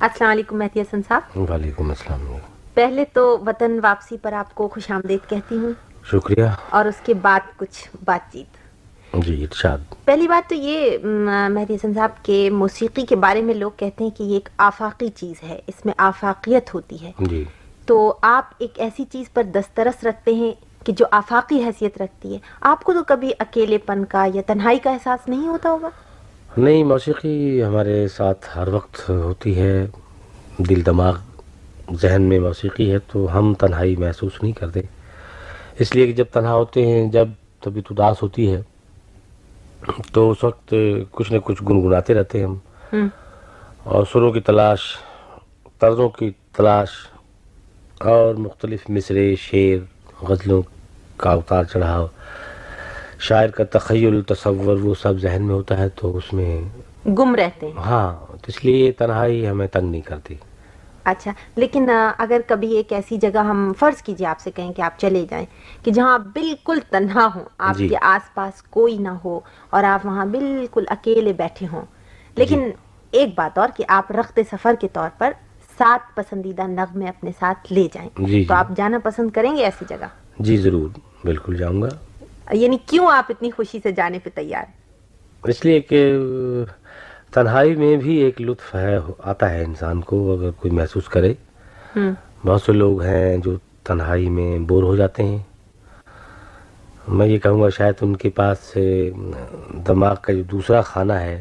السلام علیکم مہدی حسن صاحب۔ وعلیکم السلام۔ پہلے تو وطن واپسی پر آپ کو خوش آمدید کہتی ہوں۔ شکریہ۔ اور اس کے بعد کچھ بات چیت۔ جی ارشاد۔ پہلی بات تو یہ مہدی حسن صاحب کے موسیقی کے بارے میں لوگ کہتے ہیں کہ یہ ایک آفاقی چیز ہے اس میں آفاقیت ہوتی ہے۔ جی۔ تو آپ ایک ایسی چیز پر دسترس رکھتے ہیں کہ جو آفاقی حیثیت رکھتی ہے۔ آپ کو تو کبھی اکیلے پن کا یا تنہائی کا احساس نہیں ہوتا ہوگا؟ نہیں موسیقی ہمارے ساتھ ہر وقت ہوتی ہے۔ دل دماغ ذہن میں موسیقی ہے تو ہم تنہائی محسوس نہیں کرتے۔ اس لیے کہ جب تنہا ہوتے ہیں جب طبیعت اداس ہوتی ہے۔ تو اس وقت کچھ نہ کچھ گنگناتے رہتے ہیں ہم۔ اور سروں کی تلاش طرزوں کی تلاش اور مختلف مصرے شعر غزلوں کا اتار چڑھاؤ شاعر کا تخیل تصور وہ سب ذہن میں ہوتا ہے تو اس میں گم رہتے ہیں۔ ہاں تو اس لیے تنہائی ہمیں تنگ نہیں کرتی۔ اچھا لیکن اگر کبھی ایک ایسی جگہ ہم فرض کیجیے آپ سے کہیں کہ آپ چلے جائیں کہ جہاں آپ بالکل تنہا ہوں آپ جی۔ کے آس پاس کوئی نہ ہو اور آپ وہاں بالکل اکیلے بیٹھے ہوں۔ لیکن ایک بات اور کہ آپ رخت سفر کے طور پر سات پسندیدہ نغمے اپنے ساتھ لے جائیں۔ جی، جی۔ تو آپ جانا پسند کریں گے ایسی جگہ؟ جی ضرور بالکل جاؤں گا۔ یعنی کیوں آپ اتنی خوشی سے جانے پہ تیار ہیں؟ اس لیے کہ تنہائی میں بھی ایک لطف ہے آتا ہے انسان کو اگر کوئی محسوس کرے۔ بہت سے لوگ ہیں جو تنہائی میں بور ہو جاتے ہیں۔ میں یہ کہوں گا شاید ان کے پاس اے، دماغ کا جو دوسرا خانہ ہے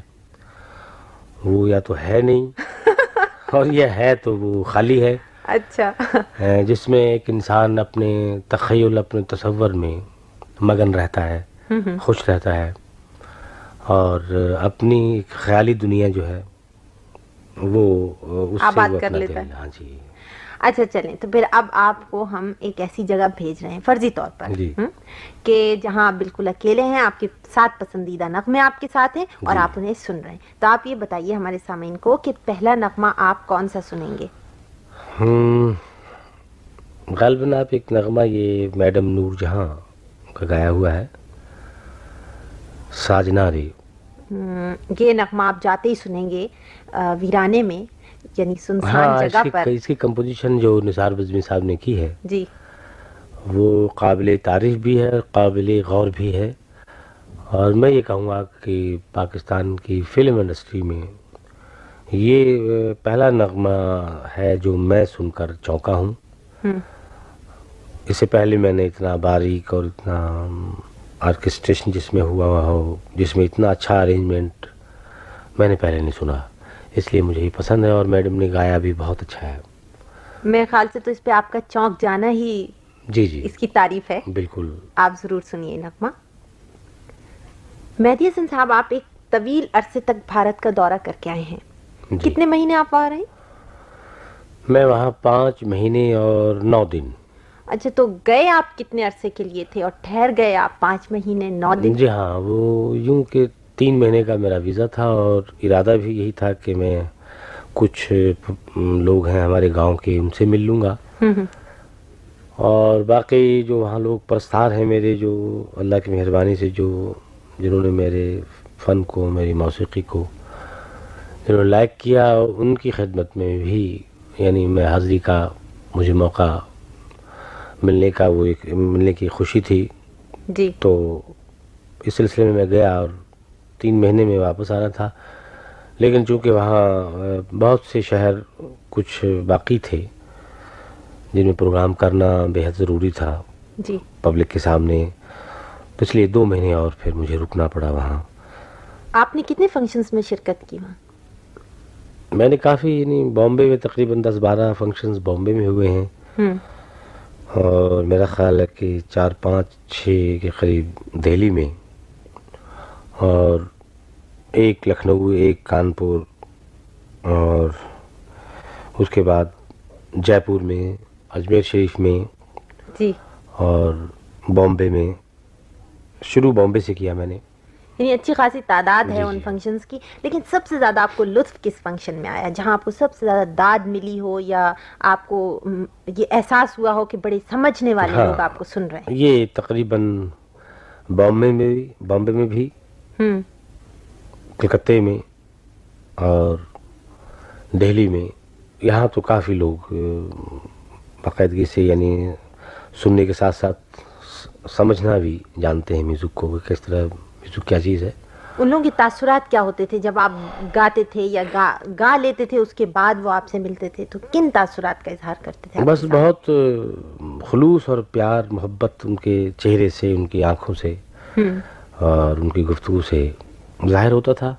وہ یا تو ہے نہیں اور یہ ہے تو وہ خالی ہے۔ اچھا۔ جس میں ایک انسان اپنے تخیل اپنے تصور میں مگن رہتا ہے۔ خوش رہتا ہے اور اپنی خیالی دنیا جو ہے وہ اس سے کر لیتا ہے۔ ہاں جی اچھا چلیں تو پھر اب آپ کو ہم ایک ایسی جگہ بھیج رہے ہیں فرضی طور پر جی۔ کہ جہاں آپ بالکل اکیلے ہیں آپ کے سات پسندیدہ نغمے آپ کے ساتھ ہیں اور جی۔ آپ انہیں سن رہے ہیں تو آپ یہ بتائیے ہمارے سامعین کو کہ پہلا نغمہ آپ کون سا سنیں گے غالباً آپ ایک نغمہ یہ میڈم نور جہاں کا گایا ہوا ہے۔ ساجنا ہم، یہ نغمہ آپ جاتے ہی سنیں گے ویرانے میں یعنی سنسان ہاں جگہ پر۔ اس کی کمپوزیشن جو نثار بزمی صاحب نے کی ہے جی۔ وہ قابل تعریف بھی ہے قابل غور بھی ہے۔ اور میں یہ کہوں گا کہ پاکستان کی فلم انڈسٹری میں یہ پہلا نغمہ ہے جو میں سن کر چونکا ہوں۔ اس سے پہلے میں نے اتنا باریک اور اتنا آرکسٹریشن جس میں ہوا ہو جس میں اتنا اچھا ارینجمنٹ میں نے پہلے نہیں سنا۔ اس لیے مجھے یہ پسند ہے اور میڈم نے گایا بھی بہت اچھا ہے۔ میرے خیال سے تو اس پہ آپ کا چونک جانا ہی جی جی۔ اس کی تعریف ہے۔ بالکل۔ آپ ضرور سنیے نغمہ۔ مہدی حسن صاحب آپ ایک طویل عرصے تک بھارت کا دورہ کر کے آئے ہیں۔ جی۔ کتنے مہینے آپ وہاں رہے؟ میں وہاں پانچ مہینے اور نو دن۔ اچھا تو گئے آپ کتنے عرصے کے لیے تھے اور ٹھہر گئے آپ پانچ مہینے نو دن؟ جی ہاں وہ یوں کہ تین مہینے کا میرا ویزا تھا اور ارادہ بھی یہی تھا کہ میں کچھ لوگ ہیں ہمارے گاؤں کے ان سے مل لوں گا۔ اور باقی جو وہاں لوگ پرستار ہیں میرے جو اللہ کی مہربانی سے جو جنہوں نے میرے فن کو میری موسیقی کو جنہوں نے لائک کیا ان کی خدمت میں بھی یعنی میں حاضری کا مجھے موقع ملنے کا وہ ایک ملنے کی خوشی تھی۔ جی۔ تو اس سلسلے میں میں گیا اور تین مہینے میں واپس آنا تھا۔ لیکن چونکہ وہاں بہت سے شہر کچھ باقی تھے جن میں پروگرام کرنا بےحد ضروری تھا جی۔ پبلک کے سامنے۔ لیے دو مہینے اور پھر مجھے رکنا پڑا وہاں۔ آپ نے کتنے فنکشنز میں شرکت کی وہاں؟ میں نے کافی یعنی بامبے میں تقریباً دس بارہ فنکشنز بامبے میں ہوئے ہیں۔ اور میرا خیال ہے کہ چار پانچ چھ کے قریب دہلی میں اور ایک لکھنؤ ایک کانپور اور اس کے بعد جے پور میں اجمیر شریف میں جی۔ اور بامبے میں۔ شروع بامبے سے کیا میں نے۔ یعنی اچھی خاصی تعداد ہے جی، ان جی۔ فنکشنز کی لیکن سب سے زیادہ آپ کو لطف کس فنکشن میں آیا جہاں آپ کو سب سے زیادہ داد ملی ہو یا آپ کو یہ احساس ہوا ہو کہ بڑے سمجھنے والے ہاں۔ لوگ آپ کو سن رہے ہیں یہ تقریباً بامبے میں بھی بامبے میں بھی کلکتے میں اور دہلی میں یہاں تو کافی لوگ باقاعدگی سے یعنی سننے کے ساتھ ساتھ سمجھنا بھی جانتے ہیں میوزک کو کس طرح میوزک کیا چیز ہے؟ ان لوگوں کے تاثرات کیا ہوتے تھے؟ جب آپ گاتے تھے یا گا گا لیتے تھے اس کے بعد وہ آپ سے ملتے تھے تو کن تاثرات کا اظہار کرتے تھے بس بہت خلوص اور پیار محبت ان کے چہرے سے ان کی آنکھوں سے اور ان کی گفتگو سے ظاہر ہوتا تھا۔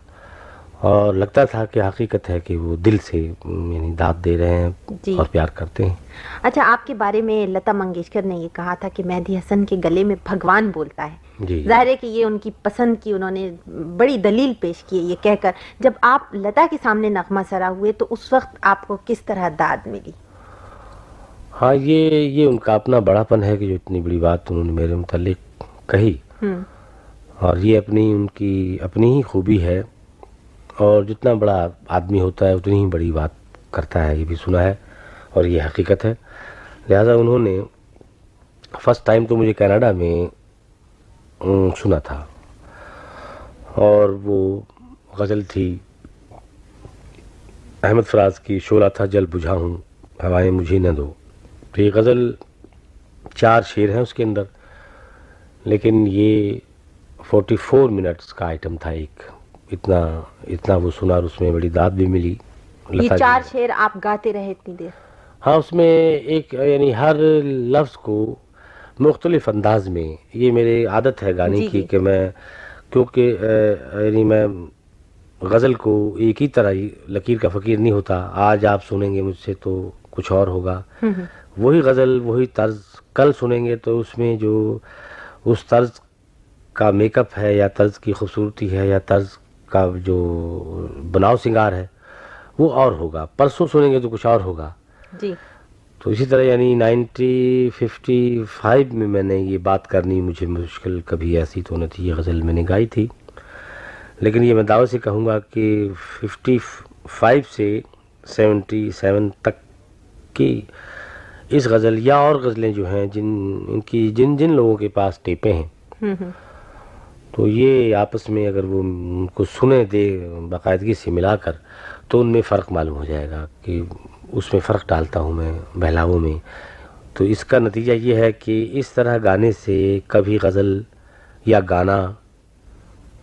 اور لگتا تھا کہ حقیقت ہے کہ وہ دل سے یعنی داد دے رہے ہیں جی۔ اور پیار کرتے ہیں۔ اچھا آپ کے بارے میں لتا منگیشکر نے یہ کہا تھا کہ مہدی حسن کے گلے میں بھگوان بولتا ہے۔ جی۔ ظاہر ہے کہ یہ ان کی پسند کی انہوں نے بڑی دلیل پیش کی ہے یہ کہہ کر۔ جب آپ لتا کے سامنے نغمہ سرا ہوئے تو اس وقت آپ کو کس طرح داد ملی؟ ہاں یہ یہ ان کا اپنا بڑا پن ہے کہ جو اتنی بڑی بات انہوں نے میرے متعلق کہی۔ اور یہ اپنی ان کی اپنی ہی خوبی ہے۔ اور جتنا بڑا آدمی ہوتا ہے، اتنی ہی بڑی بات کرتا ہے، یہ بھی سنا ہے اور یہ حقیقت ہے۔ لہٰذا انہوں نے فرسٹ ٹائم تو مجھے کینیڈا میں سنا تھا۔ اور وہ غزل تھی۔ احمد فراز کی شعلہ تھا، جل بجھا ہوں، ہوائیں مجھے نہ دو۔ تو یہ غزل چار شعر ہیں اس کے اندر، لیکن یہ فورٹی فور منٹس کا آئٹم تھا ایک۔ اتنا اتنا وہ سنا اور اس میں بڑی داد بھی ملی۔ یہ چار شعر آپ گاتے رہے اتنی دیر۔ ہاں اس میں ایک یعنی ہر لفظ کو مختلف انداز میں یہ میری عادت ہے گانے جی کی جی۔ کہ میں کیونکہ یعنی میں غزل کو ایک ہی طرح لکیر کا فقیر نہیں ہوتا۔ آج آپ سنیں گے مجھ سے تو کچھ اور ہوگا۔ وہی غزل وہی طرز کل سنیں گے تو اس میں جو اس طرز کا میک اپ ہے یا طرز کی خوبصورتی ہے یا طرز کا جو بناؤ سنگار ہے وہ اور ہوگا۔ پرسوں سنیں گے تو کچھ اور ہوگا۔ جی۔ تو اسی طرح یعنی نائنٹی ففٹی فائیو میں میں نے یہ بات کرنی مجھے مشکل کبھی ایسی تو نہ تھی یہ غزل میں نے گائی تھی۔ لیکن یہ میں دعوے سے کہوں گا کہ ففٹی فائیو سے سیونٹی سیون تک کی اس غزل یا اور غزلیں جو ہیں جن ان کی جن جن لوگوں کے پاس ٹیپیں ہیں تو یہ آپس میں اگر وہ ان کو سنے دے باقاعدگی سے ملا کر تو ان میں فرق معلوم ہو جائے گا کہ اس میں فرق ڈالتا ہوں میں بہلاؤں میں۔ تو اس کا نتیجہ یہ ہے کہ اس طرح گانے سے کبھی غزل یا گانا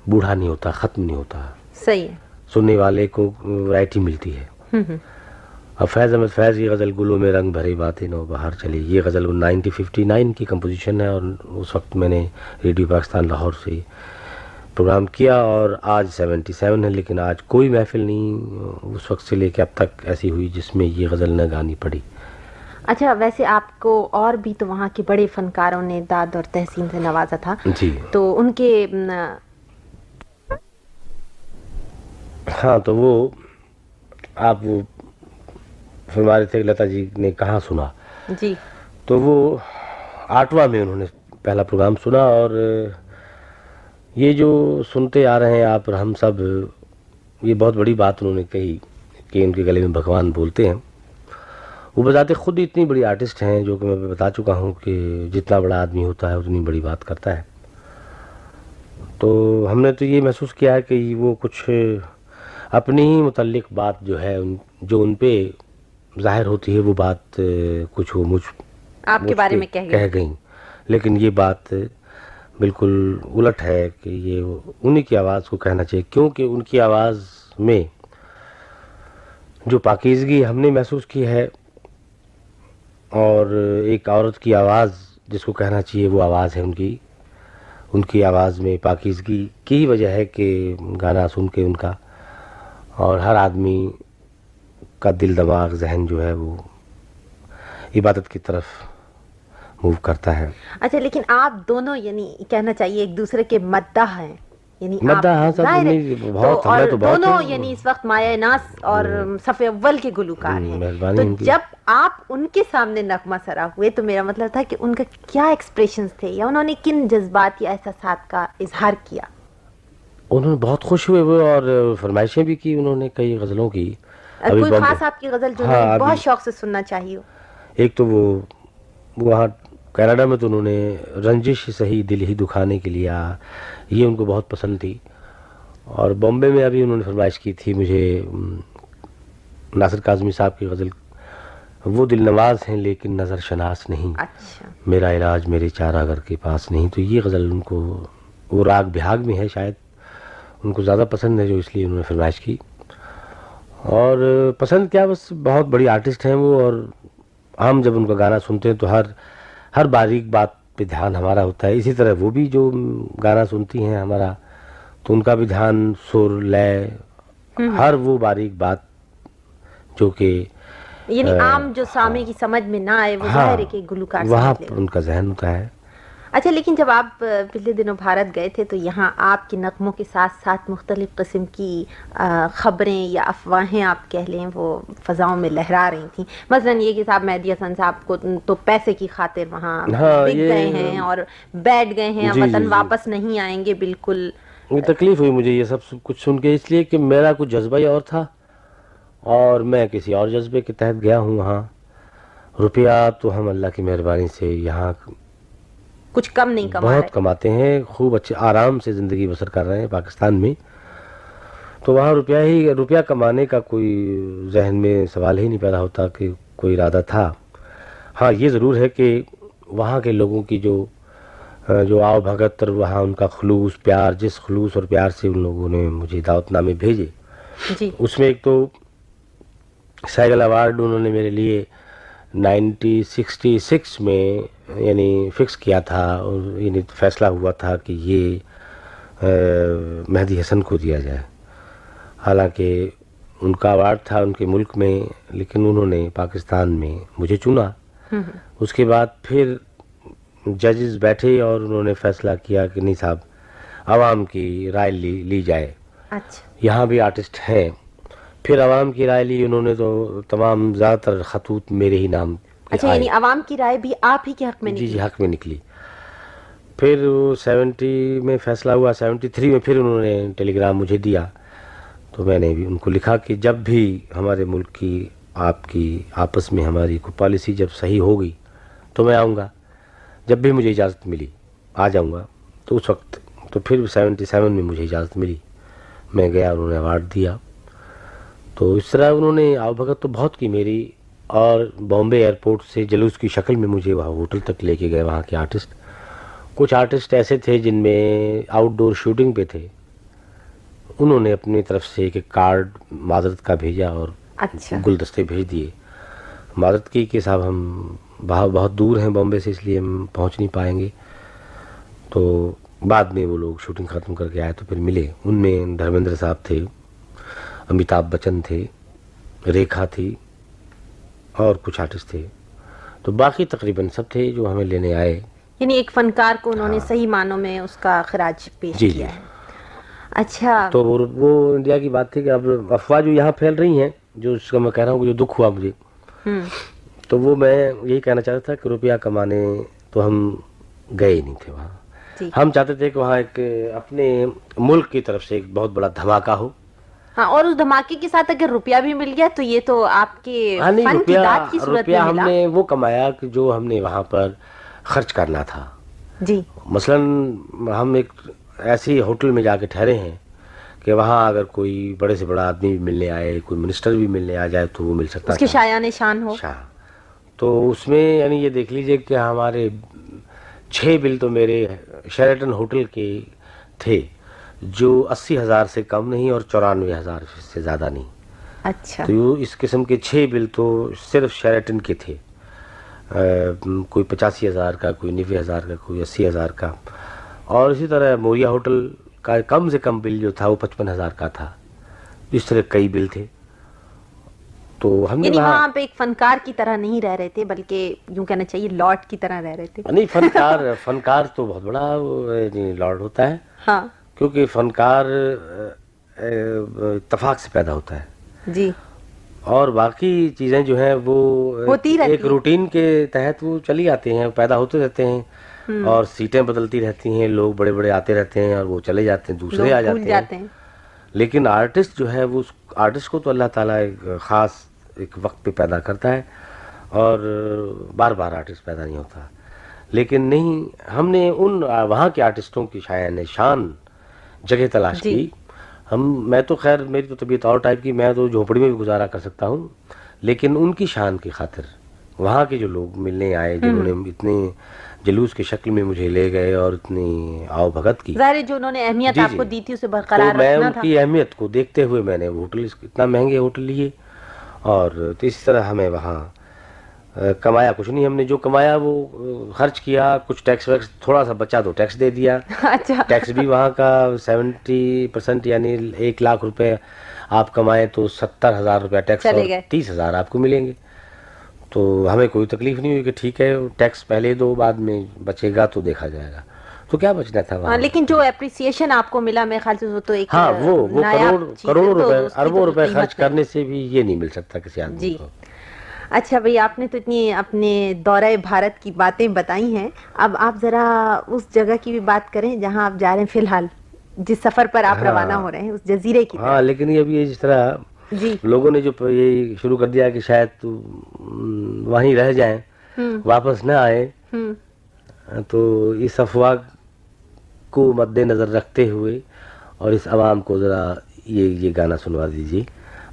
بوڑھا نہیں ہوتا ختم نہیں ہوتا۔ صحیح سننے والے کو ورائٹی ملتی ہے۔ اب فیض احمد فیض کی غزل گلوں میں رنگ بھری باتیں نو باہر چلی۔ یہ غزل نائنٹی ففٹی نائن کی کمپوزیشن ہے اور اس وقت میں نے ریڈیو پاکستان لاہور سے پروگرام کیا اور آج سیونٹی سیون ہے لیکن آج کوئی محفل نہیں اس وقت سے لے کے اب تک ایسی ہوئی جس میں یہ غزل نہ گانی پڑی۔ اچھا ویسے آپ کو اور بھی تو وہاں کے بڑے فنکاروں نے داد اور تحسین سے نوازا تھا۔ جی۔ تو ان کے ہاں تو وہ آپ وہ فرما رہے تھے لتا جی نے کہاں سنا؟ جی۔ تو وہ آٹھواں میں انہوں نے پہلا پروگرام سنا اور یہ جو سنتے آ رہے ہیں آپ ہم سب یہ بہت بڑی بات انہوں نے کہی کہ ان کے گلے میں بھگوان بولتے ہیں۔ وہ بتاتے خود اتنی بڑی آرٹسٹ ہیں جو کہ میں بتا چکا ہوں کہ جتنا بڑا آدمی ہوتا ہے اتنی بڑی بات کرتا ہے۔ تو ہم نے تو یہ محسوس کیا ہے کہ وہ کچھ اپنی ہی متعلق بات جو ہے جو ان پہ ظاہر ہوتی ہے وہ بات کچھ وہ مجھ آپ کے بارے میں کہہ گئیں۔ لیکن یہ بات بالکل الٹ ہے کہ یہ انہی کی آواز کو کہنا چاہیے، کیونکہ ان کی آواز میں جو پاکیزگی ہم نے محسوس کی ہے اور ایک عورت کی آواز جس کو کہنا چاہیے، وہ آواز ہے ان کی۔ ان کی آواز میں پاکیزگی کی وجہ ہے کہ گانا سن کے ان کا اور ہر آدمی کا دل، دماغ، ذہن جو ہے وہ عبادت کی طرف موو کرتا ہے۔ اچھا لیکن آپ دونوں یعنی کہنا چاہیے ایک دوسرے کے مدہ ہیں۔ یعنی دونوں یعنی اس وقت مایا ناس اور صفحہ اول کے گلوکار ہیں۔ تو جب آپ ان کے سامنے نغمہ سرا ہوئے تو میرا مطلب تھا کہ ان کا کیا ایکسپریشنز تھے یا انہوں نے کن جذبات یا احساسات کا اظہار کیا؟ انہوں نے بہت خوش ہوئے ہوئے اور فرمائشیں بھی کی انہوں نے کئی غزلوں کی۔ کوئی خاص آپ کی غزل جو بہت شوق سے سننا چاہیے۔ ایک تو وہ وہاں کینیڈا میں تو انہوں نے رنجش صحیح دل ہی دکھانے کے لیے یہ ان کو بہت پسند تھی۔ اور بامبے میں ابھی انہوں نے فرمائش کی تھی مجھے ناصر کاظمی صاحب کی غزل وہ دل نواز ہیں لیکن نظر شناس نہیں۔ اچھا۔ میرا علاج میرے چارہ گھر کے پاس نہیں۔ تو یہ غزل ان کو وہ راگ بہاگ میں ہے شاید۔ ان کو زیادہ پسند ہے جو اس لیے انہوں نے فرمائش کی۔ اور پسند کیا بس بہت بڑی آرٹسٹ ہیں وہ۔ اور ہم جب ان کا گانا سنتے ہیں تو ہر ہر باریک بات پہ دھیان ہمارا ہوتا ہے۔ اسی طرح وہ بھی جو گانا سنتی ہیں ہمارا تو ان کا بھی دھیان سر لے ہر وہ باریک بات جو کہ یعنی عام جو سامع کی سمجھ میں نہ آئے وہ ہاں، ظاہر ہے کہ گلوکار وہاں ان کا ذہن ہوتا ہے۔ اچھا لیکن جب آپ پچھلے دنوں بھارت گئے تھے تو یہاں آپ کے نغموں کے ساتھ ساتھ مختلف قسم کی خبریں یا افواہیں آپ کہہ لیں وہ فضاؤں میں لہرا رہی تھیں۔ مثلا یہ کہ صاحب مہدی حسن صاحب کو تو پیسے کی خاطر وہاں ہاں، بک یہ- گئے ہیں اور بیٹھ گئے ہیں جی، جی، وطن جی۔ واپس نہیں آئیں گے بالکل۔ یہ تکلیف ہوئی مجھے یہ سب کچھ سن کے اس لیے کہ میرا کچھ جذبہ ہی اور تھا۔ اور میں کسی اور جذبے کے تحت گیا ہوں وہاں۔ روپیہ تو ہم اللہ کی مہربانی سے یہاں کچھ کم نہیں کما بہت کماتے ہیں خوب اچھے آرام سے زندگی بسر کر رہے ہیں پاکستان میں۔ تو وہاں روپیہ ہی روپیہ کمانے کا کوئی ذہن میں سوال ہی نہیں پیدا ہوتا کہ کوئی ارادہ تھا۔ ہاں یہ ضرور ہے کہ وہاں کے لوگوں کی جو جو آؤ بھگت اور وہاں ان کا خلوص پیار جس خلوص اور پیار سے ان لوگوں نے مجھے دعوت نامے بھیجے۔ جی۔ اس میں ایک تو سائیکل ایوارڈ انہوں نے میرے لیے نائنٹی سکسٹی سکس میں یعنی فکس کیا تھا یعنی فیصلہ ہوا تھا کہ یہ مہدی حسن کو دیا جائے۔ حالانکہ ان کا ایوارڈ تھا ان کے ملک میں لیکن انہوں نے پاکستان میں مجھے چنا۔ اس کے بعد پھر ججز بیٹھے اور انہوں نے فیصلہ کیا کہ نہیں صاحب عوام کی رائے لی لی جائے۔ اچھا۔ یہاں بھی آرٹسٹ ہیں۔ پھر عوام کی رائے لی انہوں نے تو تمام زیادہ تر خطوط میرے ہی نام اچھا۔ یعنی عوام کی رائے بھی آپ ہی کے حق میں جی جی حق میں نکلی۔ پھر سیونٹی میں فیصلہ ہوا سیونٹی تھری میں پھر انہوں نے ٹیلی گرام مجھے دیا۔ تو میں نے بھی ان کو لکھا کہ جب بھی ہمارے ملک کی آپ کی آپس میں ہماری کوئی پالیسی جب صحیح ہوگی تو میں آؤں گا۔ جب بھی مجھے اجازت ملی آ جاؤں گا۔ تو اس وقت تو پھر سیونٹی سیون میں مجھے اجازت ملی۔ میں گیا انہوں نے ایوارڈ دیا۔ تو اس طرح انہوں نے آؤ بھگت تو بہت کی میری اور بامبے ایئرپورٹ سے جلوس کی شکل میں مجھے وہاں ہوٹل تک لے کے گئے وہاں کے آرٹسٹ۔ کچھ آرٹسٹ ایسے تھے جن میں آؤٹ ڈور شوٹنگ پہ تھے۔ انہوں نے اپنی طرف سے ایک کارڈ معذرت کا بھیجا اور اچھا۔ گلدستے بھیج دیے۔ معذرت کی کہ صاحب ہم بہت بہت دور ہیں بامبے سے اس لیے ہم پہنچ نہیں پائیں گے۔ تو بعد میں وہ لوگ شوٹنگ ختم کر کے آئے تو پھر ملے۔ ان میں دھرمیندر صاحب تھے امیتابھ بچن تھے ریکھا تھی۔ اور کچھ آرٹسٹ تھے۔ تو باقی تقریباً سب تھے جو ہمیں لینے آئے۔ یعنی ایک فنکار کو انہوں نے صحیح معنوں میں اس کا خراج پیش ہاں۔ جی، جی۔ کیا ہے۔ اچھا۔ تو وہ انڈیا کی بات تھی کہ اب افواہ جو یہاں پھیل رہی ہیں جو اس کا میں کہہ رہا ہوں کہ جو دکھ ہوا مجھے۔ تو وہ میں یہی کہنا چاہتا تھا کہ روپیہ کمانے تو ہم گئے ہی نہیں تھے وہاں۔ جی۔ ہم چاہتے تھے کہ وہاں ایک اپنے ملک کی طرف سے ایک بہت بڑا دھماکہ ہو۔ ہاں اور اس دھماکے کے ساتھ اگر روپیہ بھی مل گیا تو یہ تو آپ کے ہاں فن کی داد کی صورت روپیہ میں ہم نے وہ کمایا کہ جو ہم نے وہاں پر خرچ کرنا تھا۔ جی۔ مثلا ہم ایک ایسی ہوٹل میں جا کے ٹھہرے ہیں کہ وہاں اگر کوئی بڑے سے بڑا آدمی بھی ملنے آئے کوئی منسٹر بھی ملنے آ جائے تو وہ مل سکتا تھا۔ شایان شان ہو۔ اچھا تو اس میں یعنی یہ دیکھ لیجیے کہ ہمارے چھ بل تو میرے شیرٹن ہوٹل کے تھے۔ جو اسی ہزار سے کم نہیں اور چورانوے ہزار سے زیادہ نہیں۔ اچھا۔ تو اس قسم کے چھ بل تو صرف شیرٹن کے تھے۔ کوئی پچاسی ہزار کا کوئی نوے ہزار کا کوئی اسی ہزار کا۔ اور اسی طرح موریا ہوٹل کا کم سے کم بل جو تھا وہ پچپن ہزار کا تھا۔ اس طرح کئی بل تھے۔ تو ہم نے یعنی وہاں پہ ایک فنکار کی طرح نہیں رہ رہے تھے بلکہ یوں کہنا چاہیے لارڈ کی طرح رہ رہے تھے۔ نہیں فنکار فنکار تو بہت بڑا یعنی لارڈ ہوتا ہے۔ ہاں۔ کیونکہ فنکار اتفاق سے پیدا ہوتا ہے۔ جی۔ اور باقی چیزیں جو ہیں وہ ایک۔ روٹین کے تحت وہ چلی آتے ہیں پیدا ہوتے رہتے ہیں۔ اور سیٹیں بدلتی رہتی ہیں لوگ بڑے بڑے آتے رہتے ہیں اور وہ چلے جاتے ہیں دوسرے آ جاتے ہیں۔ لیکن آرٹسٹ جو ہے وہ آرٹسٹ کو تو اللہ تعالیٰ ایک خاص ایک وقت پہ پیدا کرتا ہے اور بار بار آرٹسٹ پیدا نہیں ہوتا۔ لیکن نہیں ہم نے ان وہاں کے آرٹسٹوں کی شاید شان جگہ تلاش جی۔ کی ہم میں تو خیر میری تو طبیعت اور ٹائپ کی میں تو جھونپڑی میں بھی گزارا کر سکتا ہوں لیکن ان کی شان کی خاطر وہاں کے جو لوگ ملنے آئے جنہوں نے اتنے جلوس کی شکل میں مجھے لے گئے اور اتنی آؤ بھگت کی ظاہر جو انہوں نے اہمیت جی، آپ جی۔ کو دی تھی اسے تو برقرار میں ان کی اہمیت کو دیکھتے ہوئے میں نے ہوٹل اتنا مہنگے ہوٹل لیے اور تو اس طرح ہمیں وہاں کمایا کچھ نہیں ہم نے جو کمایا وہ خرچ کیا کچھ ٹیکس ویکس تھوڑا سا بچا تو ٹیکس دے دیا۔ اچھا۔ ٹیکس بھی وہاں کا سیونٹی پرسینٹ یعنی ایک لاکھ روپے آپ کمائیں تو ستر ہزار روپے ٹیکس اور۔ تیس ہزار آپ کو ملیں گے۔ تو ہمیں کوئی تکلیف نہیں ہوئی کہ ٹھیک ہے ٹیکس پہلے دو بعد میں بچے گا تو دیکھا جائے گا۔ تو کیا بچنا تھا ہاں وہاں لیکن جو اپریسیشن آپ کو ملا میرے خیال سے وہ تو ایک ہاں وہ کروڑوں روپے اربوں روپے خرچ۔ کرنے سے بھی یہ نہیں مل سکتا کسی آدمی جی۔ کو۔ اچھا بھئی آپ نے تو اتنی اپنے دورہ بھارت کی باتیں بتائی ہیں۔ اب آپ ذرا اس جگہ کی بھی بات کریں جہاں آپ جا رہے ہیں فی الحال جس سفر پر آپ ہاں۔ روانہ ہو رہے ہیں اس جزیرے کی ہاں لیکن یہ ابھی جس طرح جی۔ لوگوں نے جو یہ شروع کر دیا کہ شاید وہیں رہ جائیں واپس نہ آئے ہوں۔ تو اس افواہ کو مد نظر رکھتے ہوئے اور اس عوام کو ذرا یہ یہ گانا سنوا دیجیے۔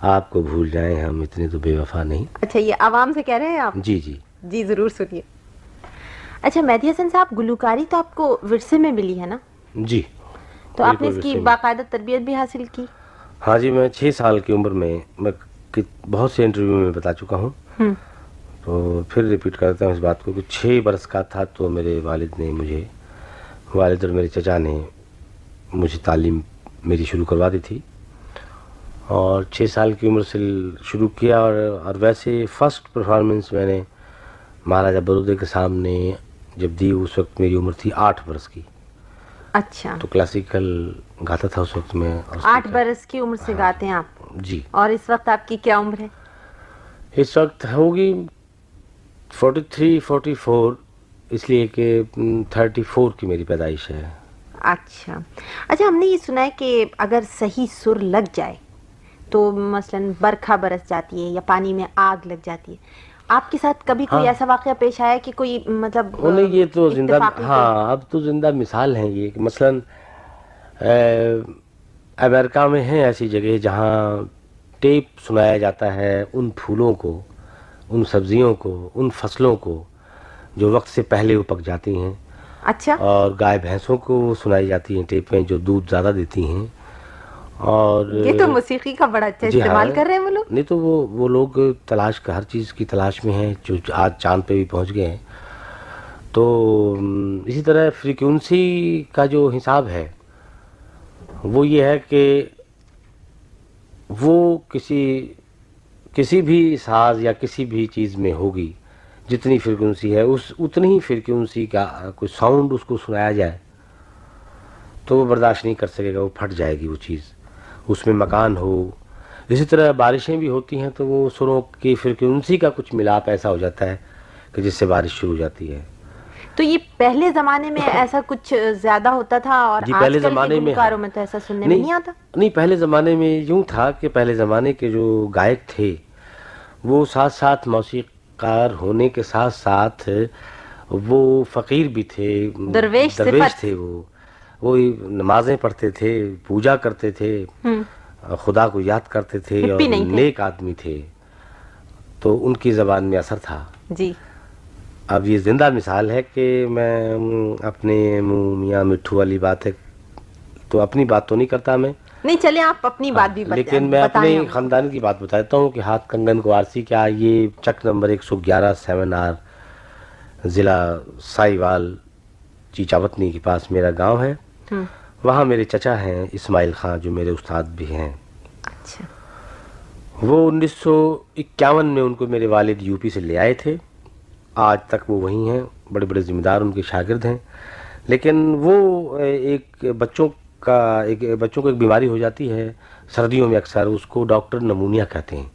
آپ کو بھول جائیں ہم اتنے تو بے وفا نہیں۔ اچھا یہ عوام سے کہہ رہے ہیں آپ؟ جی جی۔ جی ضرور سنیے۔ اچھا مہدی حسن صاحب گلوکاری تو آپ کو ورثے میں ملی ہے نا؟ جی۔ تو آپ نے اس کی۔ باقاعدہ تربیت بھی حاصل کی؟ ہاں جی میں چھ سال کی عمر میں میں بہت سے انٹرویو میں بتا چکا ہوں۔ ہوں تو پھر ریپیٹ کرتا ہوں اس بات کو کہ چھ برس کا تھا تو میرے والد نے مجھے والد اور میرے چچا نے مجھے تعلیم میری شروع کروا دی تھی۔ اور چھ سال کی عمر سے شروع کیا اور اور ویسے فرسٹ پرفارمنس میں نے مہاراجا برودے کے سامنے جب دی اس وقت میری عمر تھی آٹھ برس کی۔ اچھا۔ تو کلاسیکل گاتا تھا اس وقت میں آٹھ برس کی عمر سے گاتے ہیں آپ۔ جی۔ اور اس وقت آپ کی کیا عمر ہے؟ اس وقت ہوگی فورٹی تھری فورٹی فور اس لیے کہ تھرٹی فور کی میری پیدائش ہے۔ اچھا۔ اچھا ہم نے یہ سنا ہے کہ اگر صحیح سر لگ جائے تو مثلا برکھا برس جاتی ہے یا پانی میں آگ لگ جاتی ہے۔ آپ کے ساتھ کبھی کوئی ہاں۔ ایسا واقعہ پیش آیا کہ کوئی مطلب یہ تو زندہ ہاں اب تو زندہ مثال ہیں یہ مثلا امریکہ میں ہیں ایسی جگہ جہاں ٹیپ سنایا جاتا ہے ان پھولوں کو ان سبزیوں کو ان فصلوں کو جو وقت سے پہلے وہ پک جاتی ہیں۔ اچھا۔ اور گائے بھینسوں کو سنائی جاتی ہیں ٹیپیں جو دودھ زیادہ دیتی ہیں۔ اور یہ تو موسیقی کا بڑا اچھا جی ہاں۔ استعمال کر رہے ہیں وہ لوگ نہیں تو وہ وہ لوگ تلاش کا ہر چیز کی تلاش میں ہیں جو آج چاند پہ بھی پہنچ گئے ہیں تو اسی طرح فریکوینسی کا جو حساب ہے وہ یہ ہے کہ وہ کسی کسی بھی ساز یا کسی بھی چیز میں ہوگی جتنی فریکوینسی ہے اس اتنی ہی فریکوینسی کا کوئی ساؤنڈ اس کو سنایا جائے تو وہ برداشت نہیں کر سکے گا وہ پھٹ جائے گی وہ چیز اس میں مکان ہو اسی طرح بارشیں بھی ہوتی ہیں تو وہ سروں کی فریکوینسی کا کچھ ملاپ ایسا ہو جاتا ہے کہ جس سے بارش شروع ہو جاتی ہے تو یہ پہلے زمانے میں ایسا کچھ زیادہ ہوتا تھا اور جی پہلے زمانے میں ہاں۔ میں تو ایسا سننے میں نہیں آتا نہیں پہلے زمانے میں یوں تھا کہ پہلے زمانے کے جو گائک تھے وہ ساتھ ساتھ موسیقار ہونے کے ساتھ ساتھ وہ فقیر بھی تھے درویش۔ تھے وہ وہ نمازیں پڑھتے تھے پوجا کرتے تھے خدا کو یاد کرتے تھے اور۔ نیک آدمی تھے۔ تو ان کی زبان میں اثر تھا۔ جی۔ اب یہ زندہ مثال ہے کہ میں اپنے میاں مٹھو والی بات ہے تو اپنی بات تو نہیں کرتا میں۔ نہیں چلے آپ اپنی بات بھی بتا- لیکن میں اپنے۔ خاندان کی بات بتاتا ہوں کہ ہاتھ کنگن کو آرسی کیا یہ چک نمبر ایک سو گیارہ سیون آر ضلع سائی وال چیچاوتنی کے پاس میرا گاؤں ہے۔ وہاں میرے چچا ہیں اسماعیل خان جو میرے استاد بھی ہیں۔ اچھا۔ وہ انیس سو اکیاون میں ان کو میرے والد یو پی سے لے آئے تھے۔ آج تک وہ وہیں ہیں بڑے بڑے ذمہ دار ان کے شاگرد ہیں۔ لیکن وہ ایک بچوں کا ایک بچوں کو ایک بیماری ہو جاتی ہے۔ سردیوں میں اکثر اس کو ڈاکٹر نمونیا کہتے ہیں۔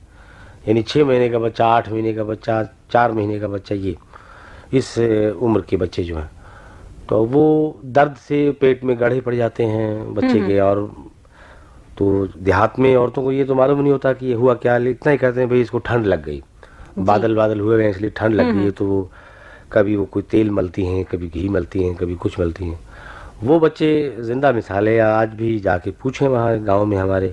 یعنی چھ مہینے کا بچہ آٹھ مہینے کا بچہ چار مہینے کا بچہ یہ اس عمر کے بچے جو ہیں۔ تو وہ درد سے پیٹ میں گڑھے پڑ جاتے ہیں بچے کے اور تو دیہات میں عورتوں کو یہ تو معلوم نہیں ہوتا کہ یہ ہوا کیا اتنا ہی کہتے ہیں بھئی اس کو ٹھنڈ لگ گئی۔ بادل بادل ہوئے ہیں اس لیے ٹھنڈ لگ گئی ہے تو وہ کبھی وہ کوئی تیل ملتی ہیں کبھی گھی ملتی ہیں کبھی کچھ ملتی ہیں۔ وہ بچے زندہ مثال ہے آج بھی جا کے پوچھیں وہاں گاؤں میں ہمارے۔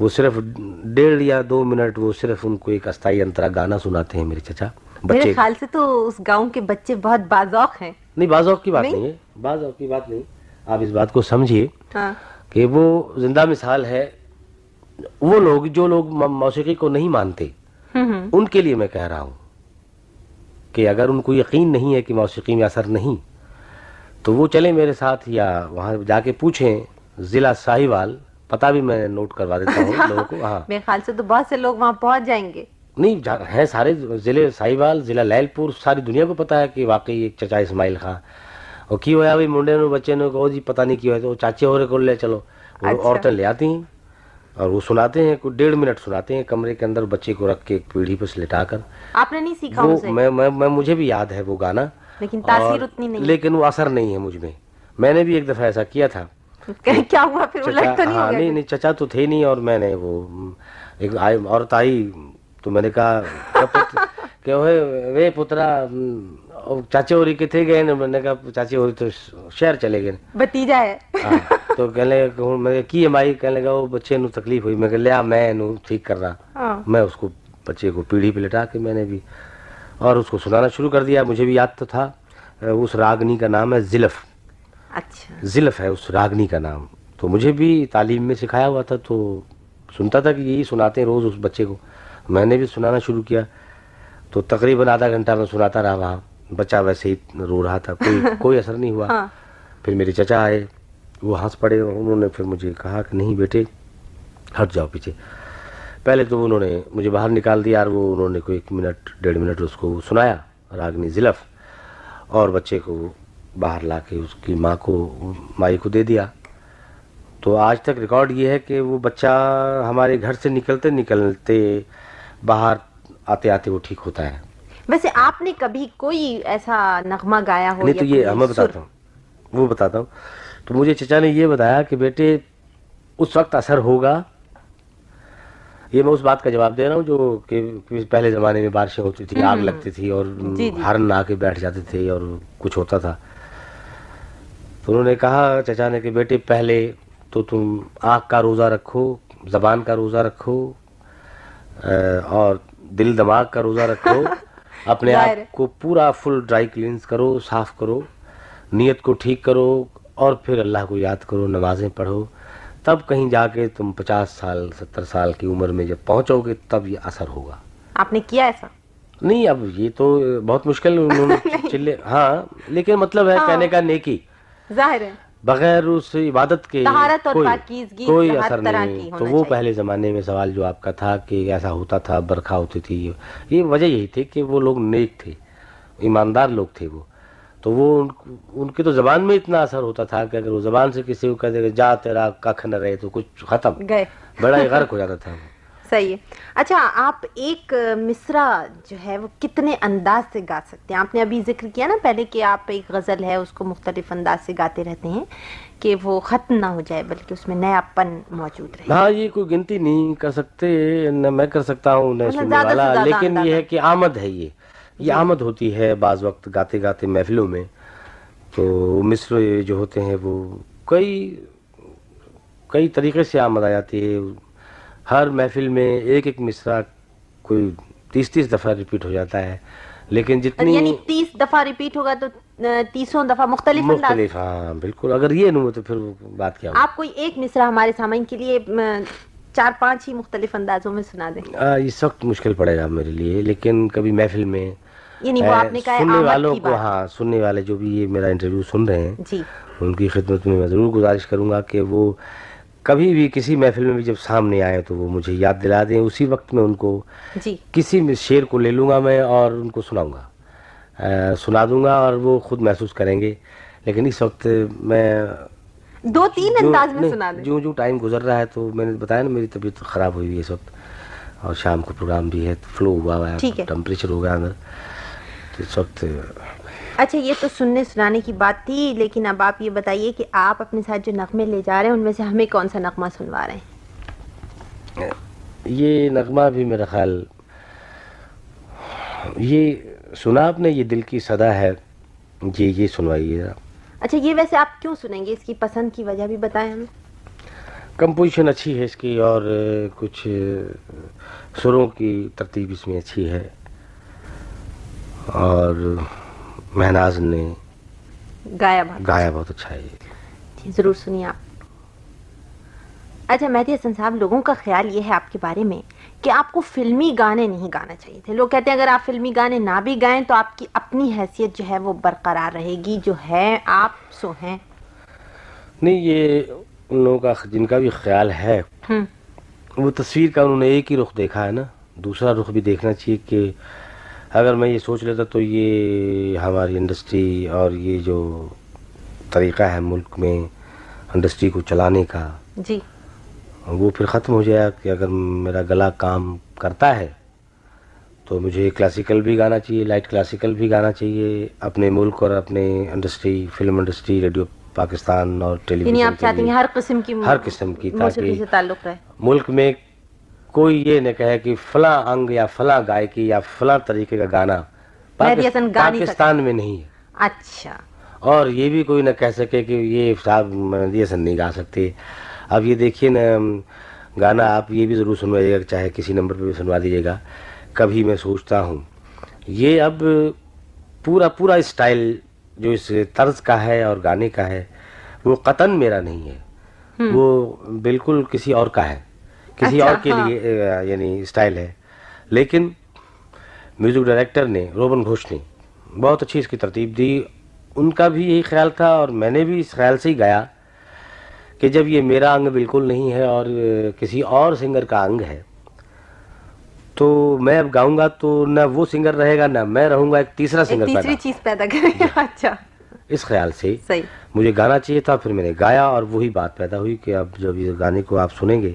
وہ صرف ڈیڑھ یا دو منٹ وہ صرف ان کو ایک استائی انترا گانا سناتے ہیں میرے چچا۔ میرے خیال سے تو اس گاؤں کے بچے بہت بازوق ہیں۔ نہیں بازوق کی بات نہیں؟ ہے۔ بازوق کی بات نہیں۔ آپ اس بات کو سمجھیے ہاں۔ کہ وہ زندہ مثال ہے۔ وہ لوگ جو لوگ موسیقی کو نہیں مانتے ان کے لیے میں کہہ رہا ہوں کہ اگر ان کو یقین نہیں ہے کہ موسیقی میں اثر نہیں تو وہ چلیں میرے ساتھ یا وہاں جا کے پوچھیں ضلع ساہیوال۔ پتا بھی میں نوٹ کروا دیتا ہوں لوگوں کو۔ ہاں۔ میرے خیال سے تو بہت سے لوگ وہاں پہنچ جائیں گے۔ نہیں ہیں سارے ضلع ساہیوال ضلع لیل پور ساری دنیا کو پتا ہے کہ واقعی ایک چچا اسماعیل خان۔ اور کی ہوا بھائی منڈے نے بچے نے کہو جی پتہ نہیں کی ہوا تو چاچے ہو رہے کو لے چلو۔ اچھا۔ عورتیں لے آتی ہیں اور وہ سناتے ہیں کوئی ڈیڑھ منٹ سناتے ہیں کمرے کے اندر بچے کو رکھ کے ایک پیڑھی پہ لٹا کر۔ آپ نے نہیں سیکھا میں میں مجھے بھی یاد ہے وہ گانا۔ لیکن تاثیر اتنی نہیں۔ لیکن وہ اثر نہیں ہے مجھ میں۔ میں نے بھی ایک دفعہ ایسا کیا تھا۔ کیا ہوا پھر؟ ہاں نہیں نہیں چچا تو تھے نہیں اور میں نے وہ ایک عورت آئی تو میں نے کہا کہ وہ پترا چاچے اوری کے تھے گئے میں نے کہا چاچے اوری تو شہر چلے گئے بتیجا ہے۔ ہاں، تو کہنے میں کی مائی؟ کہنے لگا وہ بچے نو تکلیف ہوئی. میں کہ لیا میں نو ٹھیک کر رہا ہاں۔ میں اس کو بچے کو پیڑھی پہ لٹا کے میں نے بھی اور اس کو سنانا شروع کر دیا۔ مجھے بھی یاد تو تھا اس راگنی کا نام ہے ذلف اچھا۔ ہے اس راگنی کا نام۔ تو مجھے بھی تعلیم میں سکھایا ہوا تھا تو سنتا تھا کہ یہی سناتے ہیں روز اس بچے کو۔ میں نے بھی سنانا شروع کیا تو تقریباً آدھا گھنٹہ میں سناتا رہا وہاں۔ بچہ ویسے ہی رو رہا تھا کوئی کوئی اثر نہیں ہوا۔ ہاں۔ پھر میرے چچا آئے وہ ہنس پڑے انہوں نے پھر مجھے کہا کہ نہیں بیٹے ہٹ جاؤ پیچھے۔ پہلے تو انہوں نے مجھے باہر نکال دیا اور وہ انہوں نے کوئی ایک منٹ ڈیڑھ منٹ اس کو سنایا راگنی ذلف اور بچے کو باہر لا کے اس کی ماں کو مائی کو دے دیا۔ تو آج تک ریکارڈ یہ ہے کہ وہ بچہ ہمارے گھر سے نکلتے نکلتے باہر آتے آتے وہ ٹھیک ہوتا ہے۔ ویسے آپ نے کبھی کوئی ایسا نغمہ گایا ہو نہیں تو یہ ہمیں بتاتا ہوں وہ بتاتا ہوں۔ تو مجھے چچا نے یہ بتایا کہ بیٹے اس وقت اثر ہوگا۔ یہ میں اس بات کا جواب دے رہا ہوں جو کہ پہلے زمانے میں بارشیں ہوتی تھی آگ لگتی تھی اور۔ ہرن آ کے بیٹھ جاتے تھے اور کچھ ہوتا تھا۔ تو انہوں نے کہا چچا نے کہ بیٹے پہلے تو تم آنکھ کا روزہ رکھو زبان کا روزہ رکھو اور دل دماغ کا روزہ رکھو اپنے آپ کو پورا فل ڈرائی کلینز کرو صاف کرو نیت کو ٹھیک کرو اور پھر اللہ کو یاد کرو نمازیں پڑھو۔ تب کہیں جا کے تم پچاس سال ستر سال کی عمر میں جب پہنچو گے تب یہ اثر ہوگا۔ آپ نے کیا ایسا؟ نہیں اب یہ تو بہت مشکل ہاں لیکن مطلب ہے ہاں۔ کہنے کا نیکی۔ ظاہر ہے۔ بغیر اس عبادت کے کوئی اثر نہیں۔ تو وہ پہلے زمانے میں سوال جو آپ کا تھا کہ ایسا ہوتا تھا برکھا ہوتی تھی یہ وجہ یہی تھی کہ وہ لوگ نیک تھے ایماندار لوگ تھے وہ۔ تو وہ ان کی تو زبان میں اتنا اثر ہوتا تھا کہ اگر وہ زبان سے کسی کو کہہ دے جا تیرا کھ نہ رہے تو کچھ ختم۔ بڑا ہی غرق ہو جاتا تھا صحیح ہے۔ اچھا آپ ایک مصرا جو ہے وہ کتنے انداز سے گا سکتے ہیں؟ آپ نے ابھی ذکر کیا نا پہلے کہ آپ ایک غزل ہے اس کو مختلف انداز سے گاتے رہتے ہیں کہ وہ ختم نہ ہو جائے بلکہ اس میں نیا پن موجود رہے۔ ہاں یہ کوئی گنتی نہیں کر سکتے نہ میں کر سکتا ہوں نہ مطلب سننے والا۔ لیکن یہ ہے۔ کہ آمد ہے یہ۔ یہ جی۔ آمد ہوتی ہے بعض وقت گاتے گاتے محفلوں میں۔ تو مصر جو ہوتے ہیں وہ کئی کئی طریقے سے آمد آ جاتی ہے۔ ہر محفل میں ایک ایک مصرا کوئی تیس تیس دفعہ ریپیٹ ہو جاتا ہے۔ لیکن جتنی یعنی تیس دفعہ ریپیٹ ہوگا تو تیسوں دفعہ مختلف مختلف ہاں بالکل۔ اگر یہ نہیں تو پھر بات کیا آپ کوئی ایک مصرا ہمارے سامعین کے لیے چار پانچ ہی مختلف اندازوں میں سنا دیں۔ اس وقت مشکل پڑے گا میرے لیے لیکن کبھی محفل میں یعنی وہ آپ نے کہا سننے والوں کو ہاں سننے والے جو بھی یہ میرا انٹرویو سن رہے ہیں جی۔ ان کی خدمت میں میں ضرور گزارش کروں گا کہ وہ کبھی بھی کسی محفل میں بھی جب سامنے آئے تو وہ مجھے یاد دلا دیں اسی وقت میں ان کو جی۔ کسی شعر کو لے لوں گا میں اور ان کو سناؤں گا۔ سنا دوں گا اور وہ خود محسوس کریں گے۔ لیکن اس وقت میں دو تین انداز میں سنا دیں۔ جو جو ٹائم گزر رہا ہے تو میں نے بتایا نا میری طبیعت خراب ہوئی ہوئی ہے اس وقت اور شام کو پروگرام بھی ہے فلو ہوا ہوا ہے ٹمپریچر ہو گیا اندر۔ تو اس وقت اچھا یہ تو سننے سنانے کی بات تھی لیکن اب آپ یہ بتائیے کہ آپ اپنے ساتھ جو نغمے لے جا رہے ہیں ان میں سے ہمیں کون سا نغمہ سنوا رہے ہیں؟ یہ نغمہ بھی میرا خیال یہ سنا آپ نے یہ دل کی صدا ہے یہ یہ سنوائیے اچھا یہ ویسے آپ کیوں سنیں گے؟ اس کی پسند کی وجہ بھی بتائیں ہمیں۔ کمپوزیشن اچھی ہے اس کی اور کچھ سروں کی ترتیب اس میں اچھی ہے۔ اور مہناز نے گایا بہت گایا بہت اچھا ہے جی ضرور سنیے آپ۔ اچھا مہدی حسن صاحب لوگوں کا خیال یہ ہے آپ کے بارے میں کہ آپ کو فلمی گانے نہیں گانا چاہیے تھے۔ لوگ کہتے ہیں اگر آپ فلمی گانے نہ بھی گائیں تو آپ کی اپنی حیثیت جو ہے وہ برقرار رہے گی۔ جو ہے آپ سو ہیں۔ نہیں یہ ان لوگوں کا جن کا بھی خیال ہے وہ تصویر کا انہوں نے ایک ہی رخ دیکھا ہے نا۔ دوسرا رخ بھی دیکھنا چاہیے کہ اگر میں یہ سوچ لیتا تو یہ ہماری انڈسٹری اور یہ جو طریقہ ہے ملک میں انڈسٹری کو چلانے کا جی۔ وہ پھر ختم ہو جائے کہ اگر میرا گلا کام کرتا ہے تو مجھے کلاسیکل بھی گانا چاہیے لائٹ کلاسیکل بھی گانا چاہیے اپنے ملک اور اپنے industry film industry radio Pakistan اور ٹیلی یعنی آپ چاہتے ہیں ہر قسم کی ہر قسم کی تاکہ تعلق رہے۔ ملک میں کوئی یہ نہ کہے کہ فلاں انگ یا فلاں گائکی یا فلاں طریقے کا گانا پاکستان میں نہیں ہے۔ اچھا۔ اور یہ بھی کوئی نہ کہہ سکے کہ یہ صاحب مہدی حسن نہیں گا سکتے۔ اب یہ دیکھیے نا گانا آپ یہ بھی ضرور سنوائیے گا چاہے کسی نمبر پہ بھی سنوا دیجیے گا۔ کبھی میں سوچتا ہوں یہ اب پورا پورا اسٹائل جو اس طرز کا ہے اور گانے کا ہے وہ قطن میرا نہیں ہے۔ وہ بالکل کسی اور کا ہے۔ کسی اچھا، اور کے ہاں۔ لیے یعنی اسٹائل ہے۔ لیکن میوزک ڈائریکٹر نے روبن گھوش نے بہت اچھی اس کی ترتیب دی۔ ان کا بھی یہی خیال تھا اور میں نے بھی اس خیال سے ہی گایا کہ جب یہ میرا انگ بالکل نہیں ہے اور کسی اور سنگر کا انگ ہے تو میں اب گاؤں گا تو نہ وہ سنگر رہے گا نہ میں رہوں گا ایک تیسرا سنگر تیسری چیز پیدا کریں اچھا۔ اس خیال سے صحیح۔ مجھے گانا چاہیے تھا پھر میں نے گایا اور وہی بات پیدا ہوئی کہ اب جب یہ گانے کو آپ سنیں گے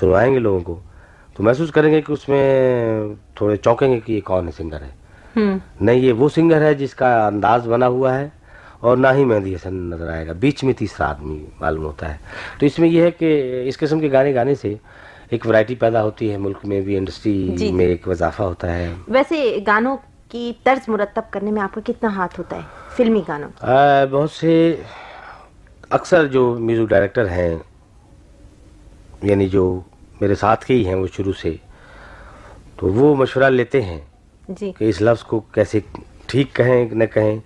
سنوائیں گے لوگوں کو۔ تو محسوس کریں گے کہ اس میں تھوڑے چونکیں گے کہ یہ کون سنگر ہے۔ نہیں یہ وہ سنگر ہے جس کا انداز بنا ہوا ہے اور نہ ہی مہندی حسن نظر آئے گا۔ بیچ میں تیسرا آدمی معلوم ہوتا ہے۔ تو اس میں یہ ہے کہ اس قسم کے گانے گانے سے ایک ورائٹی پیدا ہوتی ہے۔ ملک میں بھی انڈسٹری جی۔ میں ایک اضافہ ہوتا ہے۔ ویسے گانوں کی طرز مرتب کرنے میں آپ کا کتنا ہاتھ ہوتا ہے؟ فلمی گانوں۔ بہت سے اکثر جو میوزک ڈائریکٹر ہیں یعنی جو میرے ساتھ کے ہی ہیں وہ شروع سے تو وہ مشورہ لیتے ہیں جی۔ کہ اس لفظ کو کیسے ٹھیک کہیں نہ کہیں۔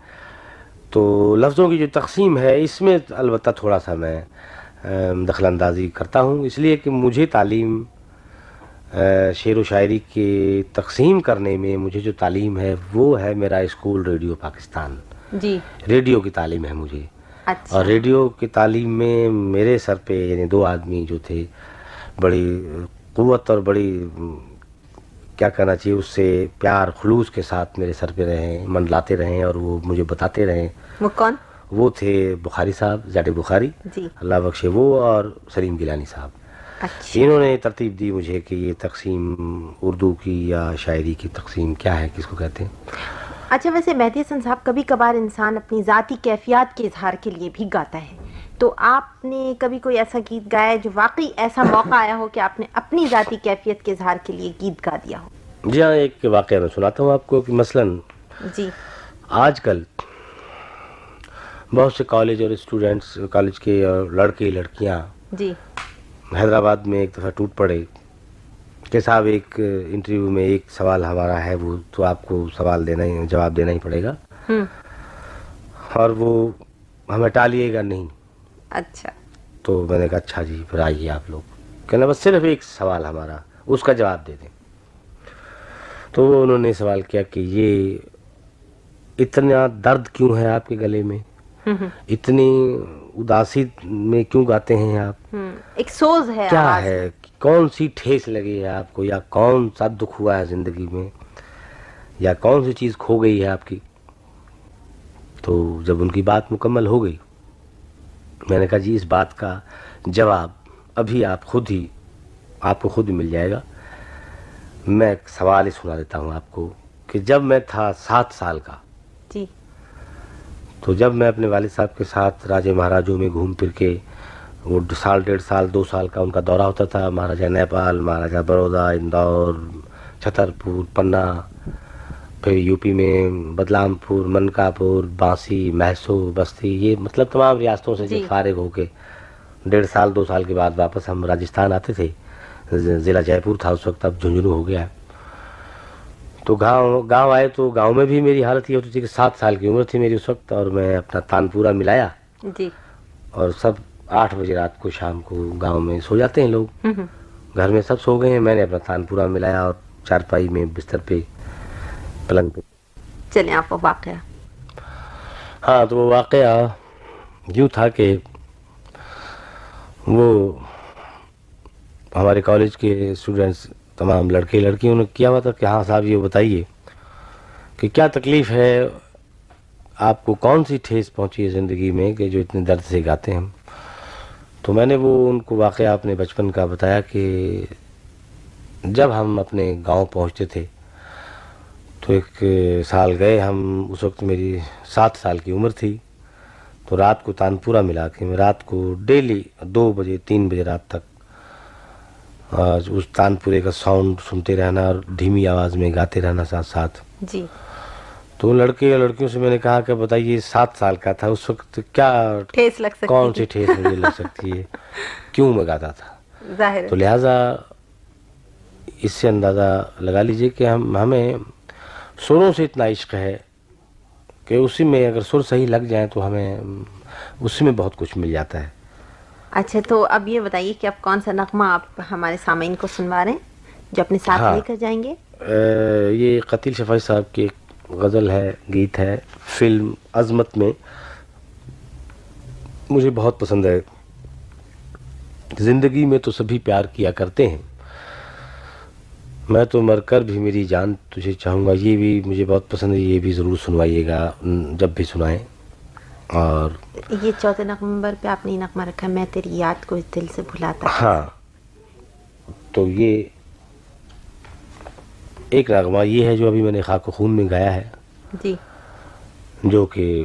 تو لفظوں کی جو تقسیم ہے اس میں البتہ تھوڑا سا میں دخل اندازی کرتا ہوں۔ اس لیے کہ مجھے تعلیم شعر و شاعری کی تقسیم کرنے میں مجھے جو تعلیم ہے وہ ہے میرا اسکول ریڈیو پاکستان۔ جی۔ ریڈیو کی تعلیم ہے مجھے۔ اچھا۔ اور ریڈیو کی تعلیم میں میرے سر پہ یعنی دو آدمی جو تھے بڑی قوت اور بڑی کیا کہنا چاہیے اس سے پیار خلوص کے ساتھ میرے سر پہ رہے من لاتے رہے اور وہ مجھے بتاتے رہے وہ کون؟ وہ تھے بخاری صاحب زیڈ بخاری۔ جی۔ اللہ بخشے وہ اور سلیم گیلانی صاحب۔ اچھا۔ انہوں نے ترتیب دی مجھے کہ یہ تقسیم اردو کی یا شاعری کی تقسیم کیا ہے کس کو کہتے ہیں؟ اچھا ویسے مہدی حسن صاحب کبھی کبھار انسان اپنی ذاتی کیفیات کے اظہار کے لیے بھی گاتا ہے۔ تو آپ نے کبھی کوئی ایسا گیت گایا جو واقعی ایسا موقع آیا ہو کہ آپ نے اپنی ذاتی کیفیت کے اظہار کے لیے گیت گا دیا ہو؟ جی ہاں ایک واقعہ میں سناتا ہوں آپ کو کہ مثلا جی۔ آج کل بہت سے کالج اور اسٹوڈنٹس کالج کے اور لڑکے لڑکیاں جی۔ حیدرآباد میں ایک دفعہ ٹوٹ پڑے۔ کہ صاحب ایک انٹرویو میں ایک سوال ہمارا ہے وہ تو آپ کو سوال دینا ہی جواب دینا ہی پڑے گا۔ اور وہ ہمیں ٹالیے گا نہیں۔ اچھا۔ تو میں نے کہا اچھا جی پھر آئیے آپ لوگ۔ کہنا بس صرف ایک سوال ہمارا اس کا جواب دے دیں۔ تو انہوں نے سوال کیا کہ یہ اتنا درد کیوں ہے آپ کے گلے میں؟ اتنی اداسی میں کیوں گاتے ہیں آپ؟ ایک سوز ہے کیا ہے؟ کون سی ٹھیس لگی ہے آپ کو؟ یا کون سا دکھ ہوا ہے زندگی میں؟ یا کون سی چیز کھو گئی ہے آپ کی؟ تو جب ان کی بات مکمل ہو گئی میں نے کہا جی اس بات کا جواب ابھی آپ خود ہی آپ کو خود ہی مل جائے گا۔ میں ایک سوال ہی سنا دیتا ہوں آپ کو کہ جب میں تھا سات سال کا جی۔ تو جب میں اپنے والد صاحب کے ساتھ راجے مہاراجوں میں گھوم پھر کے وہ سال ڈیڑھ سال دو سال کا ان کا دورہ ہوتا تھا۔ مہاراجا نیپال مہاراجا بڑودا اندور چھتر پور پنا پھر یو پی میں بدلام پور منکاپور بانسی محسو بستی یہ مطلب تمام ریاستوں سے جی۔ فارغ ہو کے ڈیڑھ سال دو سال کے بعد واپس ہم راجستھان آتے تھے۔ ضلع جے پور تھا اس وقت اب جھنجھنو ہو گیا تو گاؤں گاؤں آئے تو گاؤں میں بھی میری حالت یہ ہوتی تھی کہ سات سال کی عمر تھی میری اس وقت اور میں اپنا تان پورا ملایا۔ جی۔ اور سب آٹھ بجے رات کو شام کو گاؤں میں سو جاتے ہیں لوگ۔ گھر میں سب سو گئے ہیں میں نے اپنا تان پورا ملایا اور چارپائی میں بستر پہ پلنگ پہ۔ چلیں آپ واقعہ۔ ہاں تو وہ واقعہ یوں تھا کہ وہ ہمارے کالج کے اسٹوڈنٹس تمام لڑکے لڑکیوں نے کیا ہوا تھا کہ ہاں صاحب یہ بتائیے کہ کیا تکلیف ہے؟ آپ کو کون سی ٹھیس پہنچی ہے زندگی میں کہ جو اتنے درد سے گاتے ہیں تو میں نے وہ ان کو واقعہ اپنے بچپن کا بتایا کہ جب ہم اپنے گاؤں پہنچتے تھے تو ایک سال گئے ہم اس وقت میری سات سال کی عمر تھی۔ تو رات کو تان پورا ملا کے میں رات کو ڈیلی دو بجے تین بجے رات تک اس تان پورے کا ساؤنڈ سنتے رہنا اور دھیمی آواز میں گاتے رہنا ساتھ ساتھ۔ جی۔ تو لڑکے اور لڑکیوں سے میں نے کہا کہ بتائیے سات سال کا تھا اس وقت کیا ٹھیس لگ سکتی کون سی ٹھیس مجھے لگ سکتی ہے؟ کیوں میں گاتا تھا؟ تو لہٰذا اس سے اندازہ لگا لیجیے کہ ہم ہمیں سروں سے اتنا عشق ہے کہ اسی میں اگر سر صحیح لگ جائیں تو ہمیں اسی میں بہت کچھ مل جاتا ہے۔ اچھا تو اب یہ بتائیے کہ اب کون سا نغمہ آپ ہمارے سامعین کو سنوا رہے ہیں جو اپنے ساتھ ہاں۔ لے کر جائیں گے؟ یہ قتیل شفائی صاحب کی غزل ہے گیت ہے فلم عظمت میں۔ مجھے بہت پسند ہے۔ زندگی میں تو سبھی پیار کیا کرتے ہیں۔ میں تو مر کر بھی میری جان تجھے چاہوں گا یہ بھی مجھے بہت پسند ہے یہ بھی ضرور سنوائیے گا جب بھی سنائیں۔ اور یہ چوتھے نومبر پہ آپ نے نغمہ رکھا میں تیری یاد کو اس دل سے بھلاتا ہاں۔ تو یہ ایک نغمہ یہ ہے جو ابھی میں نے خاک و خون میں گایا ہے۔ جی۔ جو کہ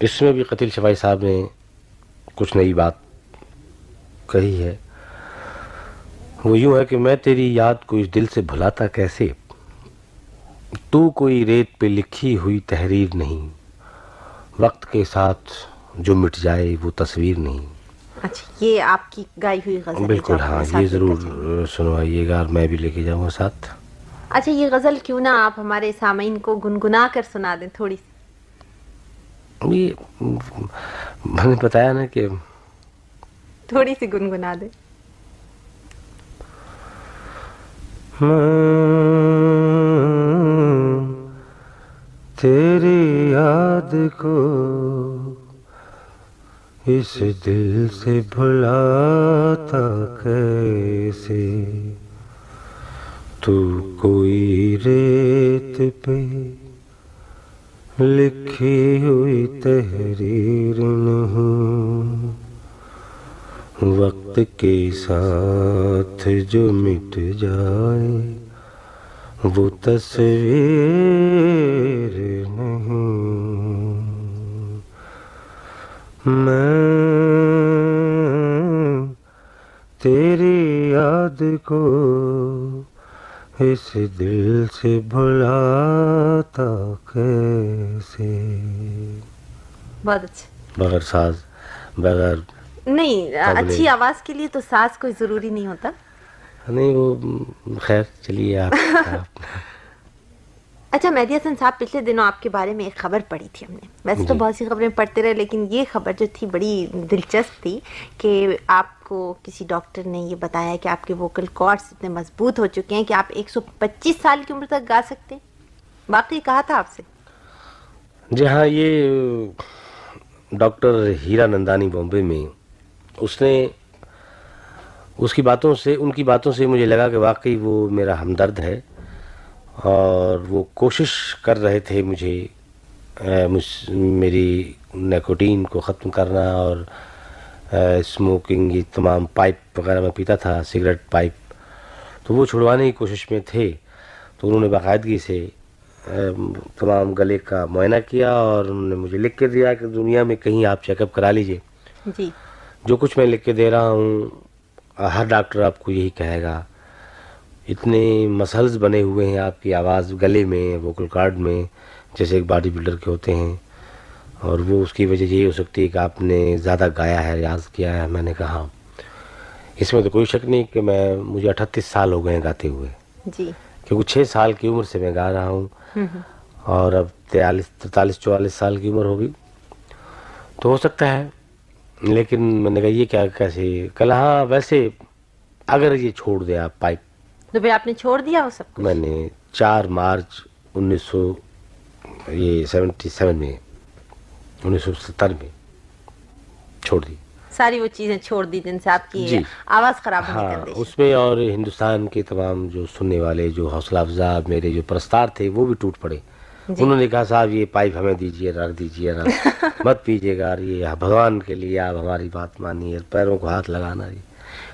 اس میں بھی قتل شفائی صاحب نے کچھ نئی بات کہی ہے۔ وہ یوں ہے کہ میں تیری یاد کو اس دل سے بھلاتا کیسے؟ تو کوئی ریت پہ لکھی ہوئی تحریر نہیں۔ وقت کے ساتھ جو مٹ جائے وہ تصویر نہیں۔ اچھا یہ آپ کی گائی ہوئی غزل بالکل ہاں یہ ضرور سنوائیے گا اور میں بھی لے کے جاؤں گا ساتھ۔ اچھا یہ غزل کیوں نہ آپ ہمارے سامعین کو گنگنا کر سنا دیں تھوڑی سی۔ یہ میں نے بتایا نا کہ تھوڑی سی گنگنا دیں۔ تیری یاد کو اس دل سے بھلاتا کیسے؟ تو کوئی ریت پہ لکھی ہوئی تحریر نہیں۔ وقت کے ساتھ جو مٹ جائے وہ تصویر نہیں۔ میں تیری یاد کو اس دل سے بھلاتا کیسے؟ بہت اچھا۔ بغیر ساز بغیر نہیں اچھی آواز کے لیے تو ساز کوئی ضروری نہیں ہوتا۔ نہیں وہ خیر چلیے آپ اچھا مہدی حسن صاحب پچھلے دنوں آپ کے بارے میں ایک خبر پڑھی تھی ہم نے۔ ویسے تو جی۔ بہت سی خبریں پڑھتے رہے لیکن یہ خبر جو تھی بڑی دلچسپ تھی کہ آپ کو کسی ڈاکٹر نے یہ بتایا کہ آپ کے ووکل کارڈز اتنے مضبوط ہو چکے ہیں کہ آپ ایک سو پچیس سال کی عمر تک گا سکتے ہیں۔ واقعی کہا تھا آپ سے؟ جی ہاں یہ ڈاکٹر ہیرا نندانی بامبے میں اس نے اس کی باتوں سے، ان کی باتوں سے مجھے لگا کہ واقعی وہ میرا ہمدرد ہے اور وہ کوشش کر رہے تھے مجھے میری نیکوٹین کو ختم کرنا اور اسموکنگ یہ تمام پائپ وغیرہ میں پیتا تھا سگریٹ پائپ تو وہ چھڑوانے کی کوشش میں تھے۔ تو انہوں نے باقاعدگی سے تمام گلے کا معائنہ کیا اور انہوں نے مجھے لکھ کے دیا کہ دنیا میں کہیں آپ چیک اپ کرا لیجیے۔ جی۔ جو کچھ میں لکھ کے دے رہا ہوں ہر ڈاکٹر آپ کو یہی کہے گا۔ اتنے مسلز بنے ہوئے ہیں آپ کی آواز گلے میں ووکل کارڈ میں جیسے ایک باڈی بلڈر کے ہوتے ہیں۔ اور وہ اس کی وجہ یہ ہو سکتی ہے کہ آپ نے زیادہ گایا ہے ریاض کیا ہے میں نے کہا۔ اس میں تو کوئی شک نہیں کہ میں مجھے اٹھتیس سال ہو گئے ہیں گاتے ہوئے۔ جی۔ کیونکہ چھ سال کی عمر سے میں گا رہا ہوں۔ اور اب تیالیس تینتالیس چوالیس سال کی عمر ہوگی۔ تو ہو سکتا ہے۔ لیکن میں نے کہا یہ کیا کیسے؟ کل ہاں ویسے اگر یہ چھوڑ دے آپ پائپ۔ تو پھر آپ نے چھوڑ دیا وہ سب میں نے چار مارچ انیس سو یہ سیونٹی سیون میں انیس سو ستر میں چھوڑ دی۔ ساری وہ چیزیں چھوڑ دی جن سے آپ کی جی۔ آواز خراب ہاں اس میں اور ہندوستان کے تمام جو سننے والے جو حوصلہ افزا میرے جو پرستار تھے وہ بھی ٹوٹ پڑے۔ انہوں نے کہا صاحب یہ پائپ ہمیں دیجیے رکھ دیجیے نا مت پیجیے گا یہ بھگوان کے لیے آپ ہماری بات مانیے پیروں کو ہاتھ لگانا یہ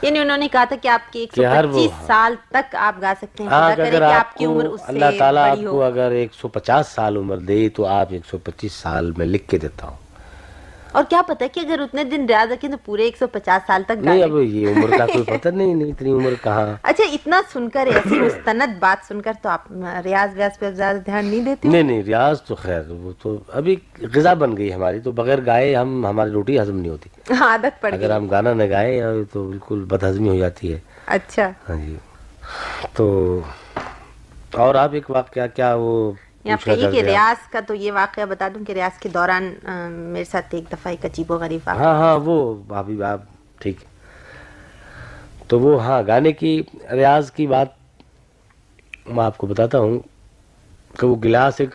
یعنی انہوں نے کہا تھا کہ آپ کی ایک سو پچیس سال تک آپ گا سکتے ہیں ہاں اگر آپ کی عمر اس سے اللہ تعالیٰ آپ کو اگر ایک سو پچاس سال عمر دے تو آپ ایک سو پچیس سال میں لکھ کے دیتا ہوں۔ اور کیا پتا کہ اگر اتنے دن ریاض رکھیں تو پورے ایک سو پچاس سال تک نہیں اب یہ عمر کا کوئی پتہ نہیں اتنی عمر کہاں؟ اچھا اتنا سن کر ایسی مستند بات سن کر تو آپ ریاض ویاض پہ زیادہ دھیان نہیں دیتے نہیں نہیں ریاض تو خیر وہ تو ابھی غذا بن گئی ہماری تو بغیر گائے ہم ہماری روٹی ہضم نہیں ہوتی۔ عادت پڑ اگر ہم گانا نہ گائے تو بالکل بد ہضمی ہو جاتی ہے۔ اچھا۔ ہاں جی۔ تو اور آپ ایک واقعہ کیا وہ یہ آپ کہیے کہ؟ ریاض کا تو یہ واقعہ بتا دوں کہ ریاض کے دوران میرے ساتھ ایک دفعہ ایک عجیب و غریب ہاں ہاں وہ بھابھی آپ ٹھیک۔ ہے تو وہ ہاں گانے کی ریاض کی بات میں آپ کو بتاتا ہوں کہ وہ گلاس ایک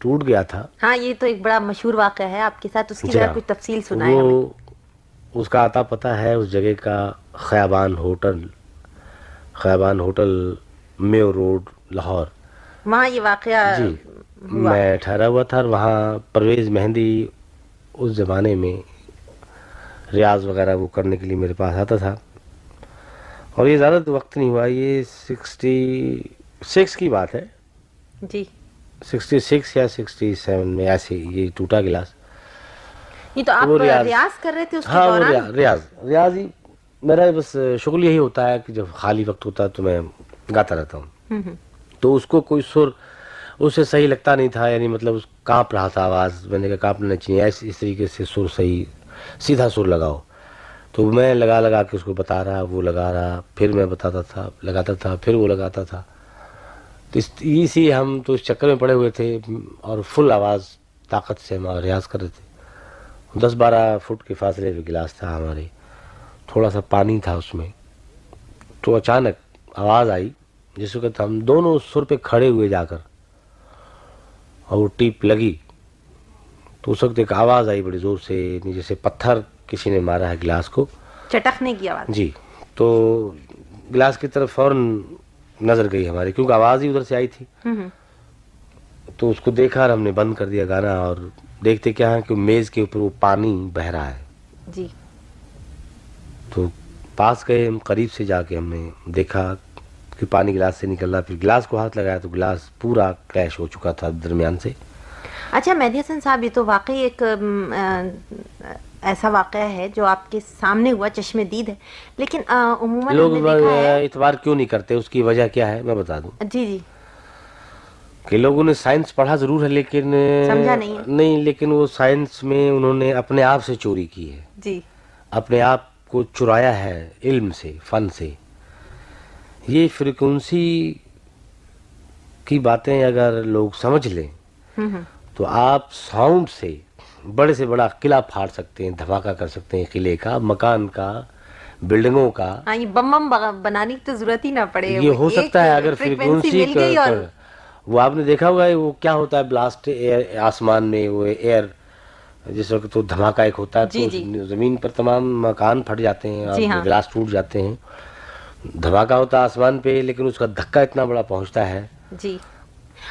ٹوٹ گیا تھا۔ ہاں یہ تو ایک بڑا مشہور واقعہ ہے۔ آپ کے ساتھ اس کی جی ذرا ہاں۔ کچھ تفصیل وہ ہمیں۔ اس کا آتا پتہ ہے اس جگہ کا Khayaban hotel Khayaban hotel Mayo road Lahore. وہاں یہ واقعہ جی میں ٹھہرا ہوا تھا اور وہاں پرویز مہندی اس زمانے میں ریاض وغیرہ وہ کرنے کے لیے میرے پاس آتا تھا۔ اور یہ زیادہ وقت نہیں ہوا یہ سکسٹی سکس کی بات ہے۔ جی۔ سکسٹی سکس یا سکسٹی سیون میں ایسے یہ ٹوٹا گلاس۔ یہ تو آپ ریاض- کر رہے تھے اس ہاں ریاض ریاض ہی۔ میرا بس شغل یہی ہوتا ہے کہ جب خالی وقت ہوتا ہے تو میں گاتا رہتا ہوں۔ تو اس کو کوئی سر، اسے صحیح لگتا نہیں تھا یعنی مطلب اس کانپ رہا تھا آواز، میں نے کہا کانپنا چاہیے ایس اس طریقے سے سر صحیح، سیدھا سر لگاؤ۔ تو میں لگا لگا کے اس کو بتا رہا، وہ لگا رہا، پھر میں بتاتا تھا، لگاتا تھا، پھر وہ لگاتا تھا۔ تو اس، اسی ہم تو اس چکر میں پڑے ہوئے تھے اور فل آواز، طاقت سے ہم ریاض کر رہے تھے۔ دس بارہ فٹ کے فاصلے پہ گلاس تھا ہمارے، تھوڑا سا پانی تھا اس میں۔ تو اچانک آواز آئی۔ جس وقت ہم دونوں سر پہ کھڑے ہوئے جا کر اور وہ ٹیپ لگی تو اس وقت ایک آواز آئی بڑی زور سے جیسے پتھر کسی نے مارا ہے گلاس کو۔ چٹکنے کی آواز۔ جی تو گلاس کی طرف فوراً نظر گئی ہماری کیونکہ آواز ہی ادھر سے آئی تھی۔ تو اس کو دیکھا اور ہم نے بند کر دیا گانا اور دیکھتے کیا ہے کہ میز کے اوپر وہ پانی بہ رہا ہے۔ جی۔ تو پاس گئے ہم قریب سے جا کے ہم نے دیکھا کہ پانی گلاس سے نکل رہا پھر گلاس کو ہاتھ لگایا تو گلاس پورا کریش ہو چکا تھا درمیان سے۔ اچھا مہدی حسن صاحب یہ تو واقعی ایک ایسا واقعہ ہے جو آپ کے سامنے ہوا چشم دید ہے۔ لیکن عموماً لوگ اعتبار کیوں نہیں کرتے؟ اس کی وجہ کیا ہے؟ میں بتا دوں۔ جی جی۔ کہ لوگوں نے سائنس پڑھا ضرور ہے لیکن سمجھا نہیں ہے۔ نہیں لیکن وہ سائنس میں انہوں نے اپنے آپ سے چوری کی ہے۔ جی۔ اپنے آپ کو چرایا ہے علم سے فن سے۔ یہ فریکونسی کی باتیں اگر لوگ سمجھ لیں تو آپ ساؤنڈ سے بڑے سے بڑا قلعہ پھاڑ سکتے ہیں دھماکہ کر سکتے ہیں قلعے کا مکان کا بلڈنگوں کا ہاں بم بم بنانے کی تو ضرورت ہی نہ پڑے یہ ہو سکتا ہے اگر فریکوینسی فریکوینسی وہ آپ نے دیکھا ہوگا وہ کیا ہوتا ہے بلاسٹ ایئر آسمان میں وہ ایئر جس وقت تو دھماکہ ایک ہوتا ہے جی، تو جی۔ زمین پر تمام مکان پھٹ جاتے ہیں جی اور ہاں۔ گلاس ٹوٹ جاتے ہیں دھماکہ ہوتا آسمان پہ لیکن اس کا دھکا اتنا بڑا پہنچتا ہے۔ جی۔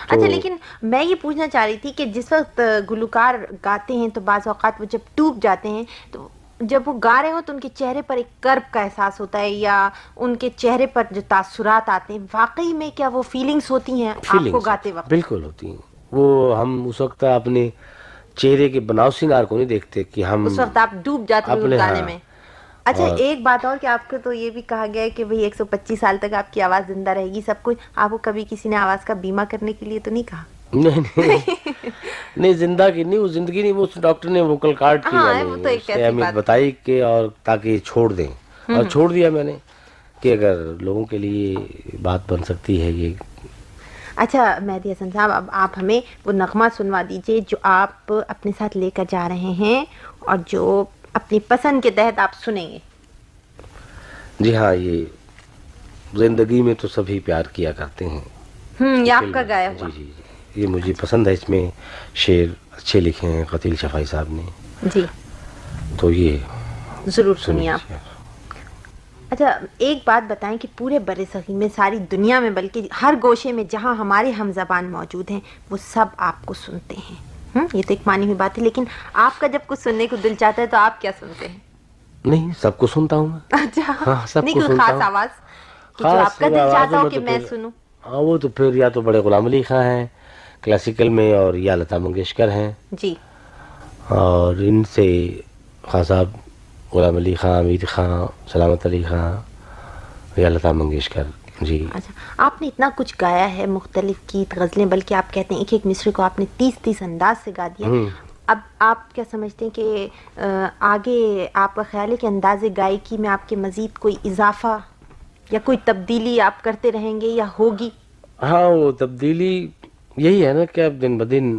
اچھا لیکن میں یہ پوچھنا چاہ رہی تھی کہ جس وقت گلوکار گاتے ہیں تو بعض اوقات وہ جب ٹوب جاتے ہیں تو جب وہ گا رہے ہوں تو ان کے چہرے پر ایک کرب کا احساس ہوتا ہے یا ان کے چہرے پر جو تاثرات آتے ہیں واقعی میں کیا وہ فیلنگز ہوتی ہیں آپ کو گاتے وقت؟ بالکل ہوتی ہیں۔ وہ ہم اس وقت اپنے چہرے کے بناؤ سنگار کو نہیں دیکھتے کہ ہم اس وقت آپ ڈوب جاتے ہیں گانے ہاں، میں۔ اچھا ایک بات اور کہ آپ کو تو یہ بھی کہا گیا ہے کہ بھئی ایک سو پچیس سال تک آپ کی آواز زندہ رہے گی سب کچھ آپ کو کبھی کسی نے آواز کا بیمہ کرنے کے لیے تو نہیں کہا؟ نہیں نہیں۔ زندہ کی نہیں وہ زندگی نہیں وہ ڈاکٹر نے ووکل کارڈ کی اہمیت بتائی کہ اور تاکہ چھوڑ دیں۔ اور چھوڑ دیا میں نے کہ اگر لوگوں کے لیے بات بن سکتی ہے یہ۔ اچھا مہدی حسن صاحب اب آپ ہمیں وہ نغمہ سنوا دیجیے جو آپ اپنے ساتھ لے کر جا رہے ہیں اور جو اپنی پسند کے تحت آپ سنیں گے۔ جی ہاں یہ زندگی میں تو سبھی پیار کیا کرتے ہیں۔ ہم یہ آپ کا گایا ہوا۔ جی جی یہ مجھے پسند ہے۔ اس میں شعر اچھے لکھے ہیں قتیل شفائی صاحب نے۔ جی۔ تو یہ ضرور سنیے آپ۔ اچھا ایک بات بتائیں کہ پورے بر صغیر میں ساری دنیا میں بلکہ ہر گوشے میں جہاں ہمارے ہم زبان موجود ہیں وہ سب آپ کو سنتے ہیں۔ یہ تو ایک مانی ہوئی بات ہے لیکن آپ کا جب کچھ سننے کو دل چاہتا ہے تو آپ کیا سنتے ہیں؟ نہیں سب کو سنتا ہوں اچھا ہاں نہیں کو کوئی خاص آواز؟ آپ کا دل چاہتا ہو کہ میں سنوں۔ ہاں وہ تو پھر یا تو بڑے غلام علی خاں ہیں کلاسیکل میں اور یا لتا منگیشکر ہیں۔ جی۔ اور ان سے خاں صاحب غلام علی خاں امیر خاں سلامت علی خاں یا لتا منگیشکر۔ جی۔ اچھا آپ نے اتنا کچھ گایا ہے مختلف گیت غزلیں بلکہ آپ کہتے ہیں ایک ایک مصرے کو آپ نے تیس تیس انداز سے گا دیا۔ اب آپ کیا سمجھتے ہیں کہ آگے آپ کا خیال ہے کہ انداز گائکی میں آپ کے مزید کوئی اضافہ یا کوئی تبدیلی آپ کرتے رہیں گے یا ہوگی؟ ہاں وہ تبدیلی یہی ہے نا کہ اب دن بدن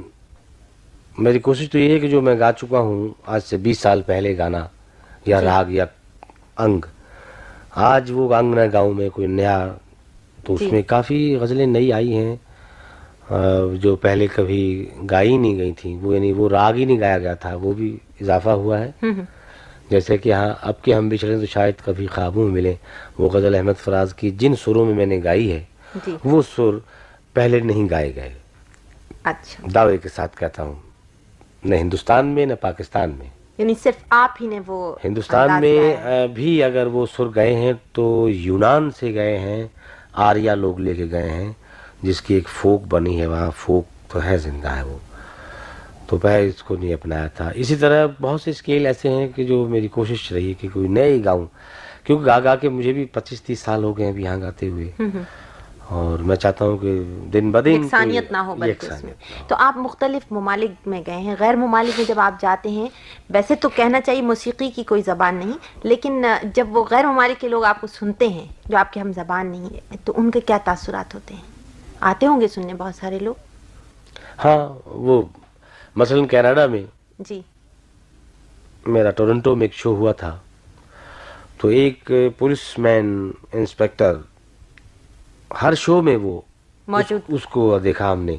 میری کوشش تو یہ ہے کہ جو میں گا چکا ہوں آج سے بیس سال پہلے گانا یا راگ یا انگ آج وہ انگ نہ گاؤں میں کوئی نیا تو اس میں کافی غزلیں نئی آئی ہیں۔ جو پہلے کبھی گائی نہیں گئی تھیں وہ یعنی وہ راگ ہی نہیں گایا گیا تھا وہ بھی اضافہ ہوا ہے۔ جیسے کہ ہاں اب کے ہم بچھڑے تو شاید کبھی خوابوں میں ملے وہ غزل احمد فراز کی جن سروں میں میں نے گائی ہے وہ سر پہلے نہیں گائے گئے۔ اچھا۔ دعوے کے ساتھ کہتا ہوں نہ ہندوستان میں نہ پاکستان میں۔ یعنی صرف آپ ہی نے وہ ہندوستان میں بھی اگر وہ سر گئے ہیں تو یونان سے گئے ہیں آریا لوگ لے کے گئے ہیں، جس کی ایک فوک بنی ہے، وہاں فوک تو ہے زندہ ہے وہ۔ تو میں اس کو نہیں اپنایا تھا۔ اسی طرح بہت سے اسکیل ایسے ہیں کہ جو میری کوشش رہی ہے کہ کوئی نئے گاؤں، کیونکہ گا گا کے مجھے بھی پچیس تیس سال ہو گئے ہیں یہاں گاتے ہوئے۔ اور میں چاہتا ہوں کہ دن بدن یکسانیت نہ ہو تو آپ مختلف ممالک میں گئے ہیں۔ غیر ممالک میں جب آپ جاتے ہیں ویسے تو کہنا چاہیے موسیقی کی کوئی زبان نہیں لیکن جب وہ غیر ممالک کے لوگ آپ کو سنتے ہیں جو آپ کے ہم زبان نہیں ہے تو ان کے کیا تاثرات ہوتے ہیں؟ آتے ہوں گے سننے بہت سارے لوگ؟ ہاں وہ مثلا کینیڈا میں جی۔ میرا ٹورنٹو میں ایک شو ہوا تھا۔ تو ایک پولیس مین انسپیکٹر ہر شو میں وہ موجود۔ اس کو دیکھا ہم نے۔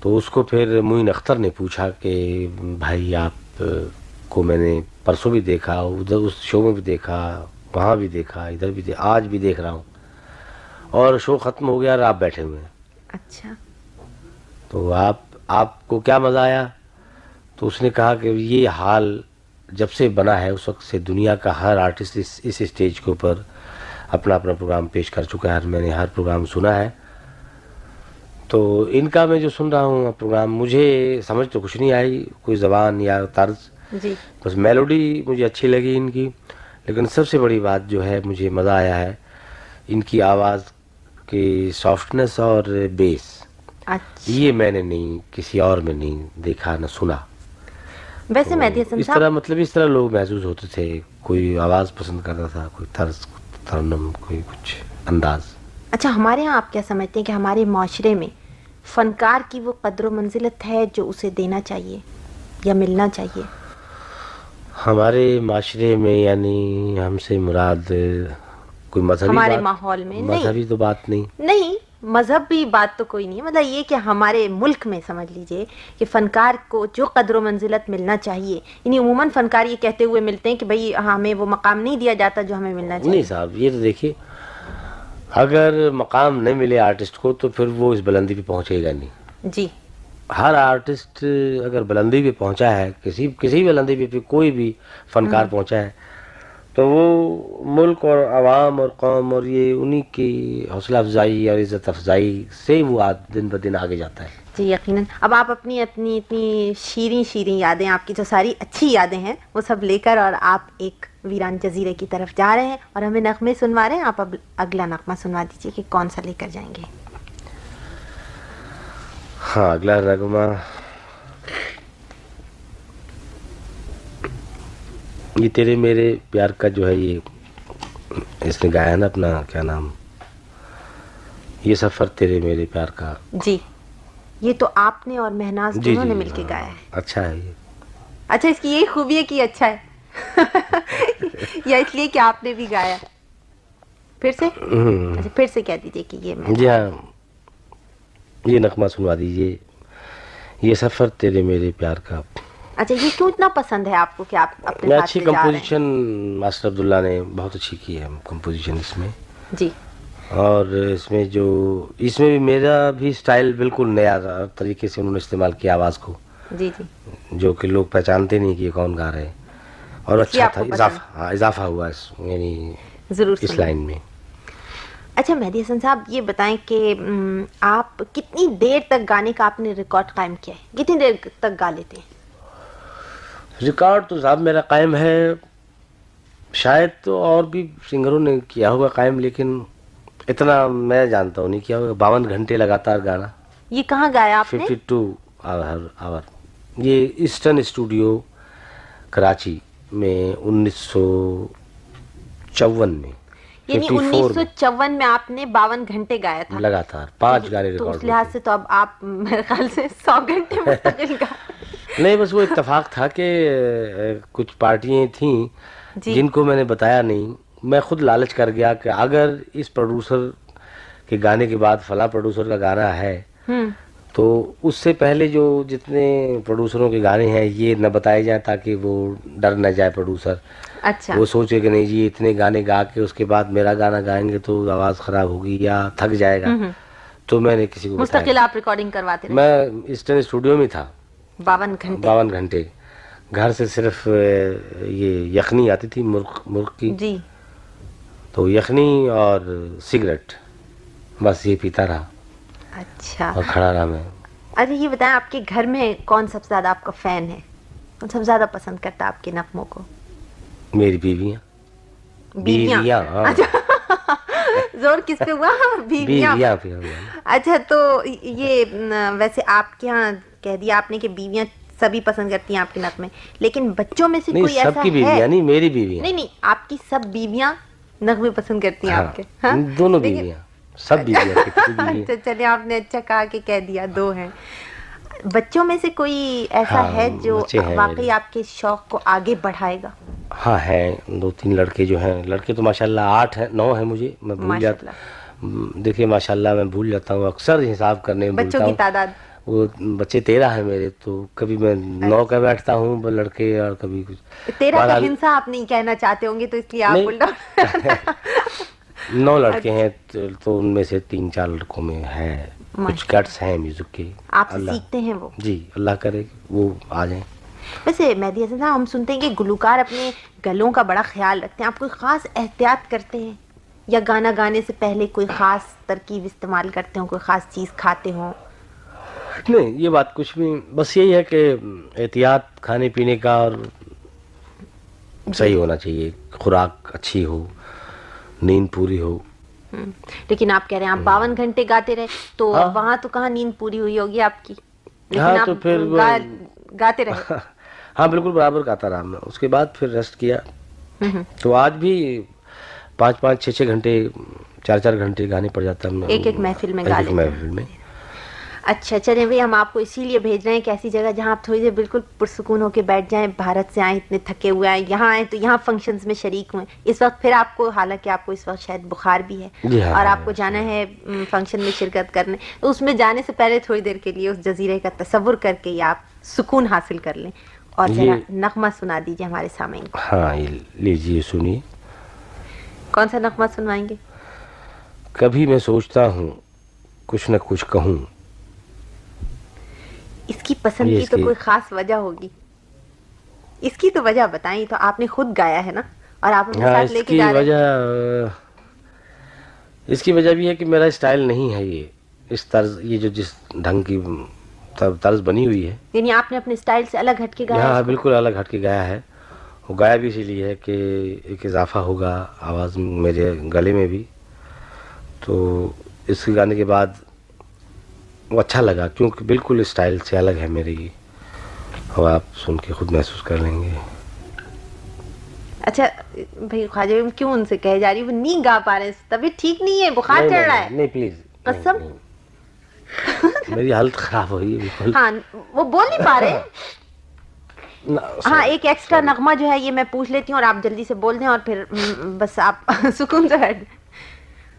تو اس کو پھر معین اختر نے پوچھا کہ بھائی آپ کو میں نے پرسوں بھی دیکھا ادھر اس شو میں بھی دیکھا وہاں بھی دیکھا ادھر بھی دیکھا آج بھی دیکھ رہا ہوں۔ اور شو ختم ہو گیا اور آپ بیٹھے ہوئے ہیں۔ اچھا۔ تو آپ آپ کو کیا مزہ آیا؟ تو اس نے کہا کہ یہ حال جب سے بنا ہے اس وقت سے دنیا کا ہر آرٹسٹ اس اس اسٹیج کے اوپر اپنا اپنا پروگرام پیش کر چکا ہے میں نے ہر پروگرام سنا ہے۔ تو ان کا میں جو سن رہا ہوں پروگرام مجھے سمجھ تو کچھ نہیں آئی کوئی زبان یا طرز۔ جی۔ بس میلوڈی مجھے اچھی لگی ان کی لیکن سب سے بڑی بات جو ہے مجھے مزہ آیا ہے ان کی آواز کی سافٹنس اور بیس اچھا۔ یہ میں نے نہیں کسی اور میں نہیں دیکھا نہ سنا۔ ویسے مہدی حسن اس طرح مطلب اس طرح لوگ محسوس ہوتے تھے کوئی آواز پسند کرتا تھا کوئی طرز۔ ترنم کوئی کچھ انداز۔ اچھا ہمارے ہاں آپ کیا سمجھتے ہیں کہ ہمارے معاشرے میں فنکار کی وہ قدر و منزلت ہے جو اسے دینا چاہیے یا ملنا چاہیے؟ ہمارے معاشرے میں یعنی ہم سے مراد کوئی مذہبی ہمارے ماحول میں مذہبی تو بات نہیں۔ نہیں مذہبی بات تو کوئی نہیں ہے۔ مطلب یہ کہ ہمارے ملک میں سمجھ لیجیے کہ فنکار کو جو قدر و منزلت ملنا چاہیے یعنی عموماً فنکار یہ کہتے ہوئے ملتے ہیں کہ بھئی ہمیں وہ مقام نہیں دیا جاتا جو ہمیں ملنا چاہیے۔ نہیں صاحب یہ تو دیکھیے اگر مقام نہیں ملے آرٹسٹ کو تو پھر وہ اس بلندی پہ پہنچے گا نہیں۔ جی۔ ہر آرٹسٹ اگر بلندی پہ پہنچا ہے کسی کسی بھی بلندی پہ کوئی بھی فنکار پہنچا ہے تو وہ ملک اور عوام اور قوم اور یہ انہی کی حوصلہ افزائی اور عزت افزائی سے وہ دن بدن آگے جاتا ہے۔ جی یقیناً۔ اب آپ اپنی اپنی اتنی شیریں شیریں یادیں آپ کی جو ساری اچھی یادیں ہیں وہ سب لے کر اور آپ ایک ویران جزیرے کی طرف جا رہے ہیں اور ہمیں نغمے سنوا رہے ہیں۔ آپ اب اگلا نغمہ سنوا دیجیے کہ کون سا لے کر جائیں گے۔ ہاں اگلا نغمہ۔ یہ تیرے میرے پیار کا جو ہے یہ اس نے گایا نا اپنا کیا نام؟ یہ سفر تیرے میرے پیار کا۔ جی یہ تو آپ نے اور مہناز جی دونوں جی نے مل کے ہاں، گایا ہے۔ اچھا ہے یہ۔ اچھا اس کی یہی خوبی ہے کہ اچھا ہے۔ یا اس لیے کہ آپ نے بھی گایا۔ پھر سے۔ اچھا پھر سے کہہ دیجیے کہ یہ جی ہاں۔ یہ نغمہ سنوا دیجیے۔ یہ سفر تیرے میرے پیار کا۔ اچھا یہ کیوں اتنا پسند ہے آپ کو کہ آپ اپنے میں اچھی؟ کمپوزیشن ماسٹر عبداللہ نے بہت اچھی کی ہے کمپوزیشن اس میں۔ جی۔ اور اس میں جو اس میں بھی میرا بھی سٹائل بالکل نیا طریقے سے انہوں نے استعمال کیا آواز کو۔ جی جی۔ جو کہ لوگ پہچانتے نہیں کہ کون گا رہے ہیں۔ اور اچھا تھا؟ اضافہ ہاں اضافہ ہوا اس یعنی ضرور اس۔ لائن میں۔ اچھا مہدی حسن صاحب یہ بتائیں کہ آپ کتنی دیر تک گانے کا آپ نے ریکارڈ قائم کیا ہے؟ کتنی دیر تک گا لیتے ہیں؟ ریکارڈ تو صاحب میرا قائم ہے۔ شاید تو اور بھی سنگروں نے کیا ہوگا قائم لیکن اتنا میں جانتا ہوں نہیں کیا ہوگا۔ باون گھنٹے لگاتار گانا۔ یہ کہاں گایا آپ نے؟ Fifty two hour hour. یہ ایسٹرن اسٹوڈیو کراچی میں انیس سو چون میں۔ یعنی 54 انیس سو چون میں آپ نے باون گھنٹے گایا تھا۔ لگاتار پانچ گانے ریکارڈ اس لحاظ سے تو اب آپ میرے خیال سے سو گھنٹے نہیں بس وہ اتفاق تھا کہ کچھ پارٹیاں تھیں جی۔ جن کو میں نے بتایا نہیں۔ میں خود لالچ کر گیا کہ اگر اس پروڈیوسر کے گانے کے بعد فلاں پروڈیوسر کا گانا ہے تو اس سے پہلے جو جتنے پروڈیوسروں کے گانے ہیں یہ نہ بتائے جائیں تاکہ وہ ڈر نہ جائے پروڈیوسر۔ اچھا۔ وہ سوچے کہ نہیں جی اتنے گانے گا کے اس کے بعد میرا گانا گائیں گے تو آواز خراب ہوگی یا تھک جائے گا۔ تو میں نے کسی کو مستقل آپ ریکارڈنگ کرواتے میں اسٹرن اسٹوڈیو میں تھا۔ باون گھنٹے۔ باون گھنٹے۔ گھر سے صرف یہ یخنی آتی تھی مرغ مرغ کی۔ جی۔ تو یخنی اور سگریٹ بس یہ پیتا رہا۔ اچھا۔ اور کھڑا رہا میں۔ اچھا یہ بتائیں آپ کے گھر میں کون سب سے زیادہ آپ کا فین ہے؟ کون سب سے زیادہ پسند کرتا ہے آپ کے نغموں کو؟ میری بیویاں۔ بیویاں؟ ہاں۔ زور کس پہ ہوا؟ بیویاں۔ اچھا تو یہ ویسے آپ کے یہاں کہہ دیا آپ نے کہ بیویاں سبھی پسند کرتی ہیں آپ کے نغمے لیکن بچوں میں سے کوئی ایسا کی ہے؟ بیویاں نہیں میری بیویاں۔ نہیں نہیں آپ کی سب بیویاں نغمے پسند کرتی ہیں ہاں آپ کے ہاں؟ دونوں بیویاں سب بیویاں اچھا چلے آپ نے اچھا کہا کہ کہہ دیا دو ہیں۔ بچوں میں سے کوئی ایسا ہاں، ہے جو واقعی۔ آپ کے شوق کو آگے بڑھائے گا؟ ہاں ہیں دو تین لڑکے جو ہیں۔ لڑکے تو ماشاءاللہ آٹھ ہیں نو ہیں مجھے میں بھول جاتا۔ دیکھیے ماشاءاللہ میں بھول جاتا ہوں اکثر حساب کرنے میں بچوں کی تعداد۔ وہ بچے تیرہ ہیں میرے تو کبھی میں نو کا بیٹھتا ہوں لڑکے اور کبھی کچھ۔ تیرہ کا ہنسا آپ نہیں کہنا چاہتے ہوں گے تو اس لیے آپ نو لڑکے ہیں تو- تو ان میں سے تین چار لڑکوں میں ہے کچھ۔ کٹس ہیں میوزک کے۔ آپ سیکھتے ہیں وہ؟ جی اللہ کرے وہ آ جائیں۔ ویسے مہدی حسن صاحب ہم سنتے ہیں کہ گلوکار اپنے گلوں کا بڑا خیال رکھتے ہیں۔ آپ کوئی خاص احتیاط کرتے ہیں؟ یا گانا گانے سے پہلے کوئی خاص ترکیب استعمال کرتے ہوں کوئی خاص چیز کھاتے ہوں؟ نہیں یہ بات کچھ بھی بس یہی ہے کہ احتیاط کھانے پینے کا اور صحیح ہونا چاہیے۔ خوراک اچھی ہو نیند پوری ہو۔ لیکن آپ کہہ رہے ہیں آپ باون گھنٹے گاتے رہے تو ہاں۔ وہاں تو کہاں نیند پوری ہوئی ہوگی آپ کی؟ ہاں، تو پھر گاتے رہے۔ ہاں بالکل برابر گاتا رہا میں اس کے بعد پھر ریسٹ کیا۔ تو آج بھی پانچ پانچ چھ چھ گھنٹے چار چار گھنٹے گانے پڑ جاتا ہے ایک ایک محفل میں گا ایک۔ محفل میں۔ اچھا چلیں بھائی ہم آپ کو اسی لیے بھیج رہے ہیں کہ ایسی جگہ جہاں آپ تھوڑی دیر بالکل پرسکون ہو کے بیٹھ جائیں بھارت سے آئیں اتنے تھکے ہوئے آئیں یہاں آئیں تو یہاں فنکشنز میں شریک ہوئے اس وقت پھر آپ کو حالانکہ آپ کو اس وقت شاید بخار بھی ہے جی ہاں، اور ہاں، آپ کو جانا ہے فنکشن میں شرکت کرنے۔ تو اس میں جانے سے پہلے تھوڑی دیر کے لیے اس جزیرے کا تصور کر کے آپ سکون حاصل کر لیں۔ اور ذرا یہ- نغمہ سنا دیجیے ہمارے سامعین کو۔ ہاں لیجیے سنیے۔ کون سا نغمہ سنوائیں گے؟ کبھی میں سوچتا ہوں کچھ نہ کچھ کہوں۔ اس کی پسند کی تو کوئی خاص وجہ ہوگی۔ اس کی تو وجہ بتائیں تو آپ نے خود گایا ہے نا؟ اور آپ اپنے ہاں ساتھ اس لے کے کی جا رہے ہیں۔ وجہ اس کی وجہ بھی ہے کہ میرا اسٹائل نہیں ہے یہ۔ اس طرز یہ جو جس ڈھنگ کی طرز بنی ہوئی ہے۔ یعنی آپ نے اپنے اسٹائل سے الگ ہٹ کے گایا کو؟ بالکل الگ ہٹ کے گایا ہے۔ وہ گایا بھی اسی لیے ہے کہ ایک اضافہ ہوگا آواز میرے گلے میں بھی۔ تو اس کے گانے کے بعد وہ اچھا لگا کیونکہ بالکل اسٹائل سے الگ ہے میرے یہ اور آپ سن کے خود محسوس کر لیں گے۔ اچھا بھائی خواجہ کیوں ان سے کہے جا رہی وہ نہیں گا پا رہے طبیعت ٹھیک نہیں ہے بخار چڑھ رہا ہے۔ نہیں پلیز قسم؟ میری حالت خراب ہوئی ہے بالکل۔ ہاں وہ بول نہیں پا رہے۔ ہاں ایک ایکسٹرا نغمہ جو ہے یہ میں پوچھ لیتی ہوں اور آپ جلدی سے بول دیں اور پھر بس آپ سکون سے بیٹھ۔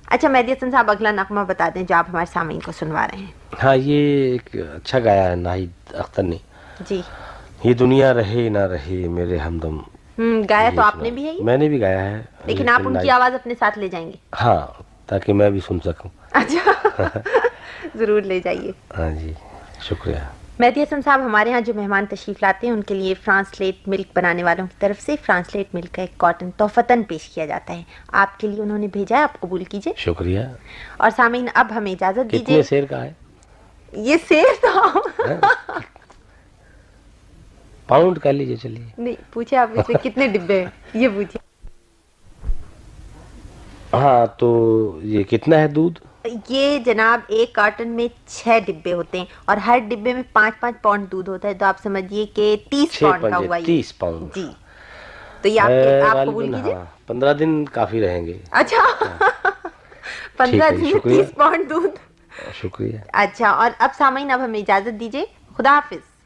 اچھا مہدی حسن صاحب اگلا نغمہ بتا دیں جو آپ ہمارے سامعین کو سنوا رہے ہیں۔ ہاں یہ ایک اچھا گایا ہے ناہید اختر نے۔ جی۔ یہ دنیا رہے نہ رہے میرے ہمدم۔ ہم، گایا تو آپ۔ نے بھی ہے میں نے بھی گایا ہے۔ لیکن آپ ان کی آواز اپنے ساتھ لے جائیں گے۔ ہاں تاکہ میں بھی سن سکوں۔ اچھا۔ ضرور لے جائیے۔ ہاں جی شکریہ۔ مہدی حسن صاحب ہمارے ہاں جو مہمان تشریف لاتے ہیں ان کے لیے فرانسلیٹ ملک بنانے والوں کی طرف سے فرانسلیٹ ملک کا ایک کاٹن تحفتاً پیش کیا جاتا ہے۔ آپ کے لیے انہوں نے بھیجا ہے آپ قبول کیجیے شکریہ۔ اور سامعین اب ہمیں اجازت دیجیے۔ شیر کا ہے؟ یہ سیر تو پاؤنڈ کر لیجیے چلیے۔ نہیں پوچھے آپ اس میں کتنے ڈبے ہیں؟ یہ پوچھے ہاں تو یہ کتنا ہے دودھ؟ یہ جناب ایک کارٹن میں چھ ڈبے ہوتے ہیں اور ہر ڈبے میں پانچ پانچ پاؤنڈ دودھ ہوتا ہے تو آپ سمجھیے کہ تیس پاؤنڈ کا ہوا تیس پاؤنڈ۔ جی۔ تو یہ آپ قبول کیجیے۔ ہاں پندرہ دن کافی رہیں گے۔ اچھا۔ پندرہ ہے، دن میں۔ تیس پاؤنڈ دودھ۔ شکریہ۔ اچھا اور اب سامعین اب ہمیں اجازت دیجیے۔ خدا حافظ۔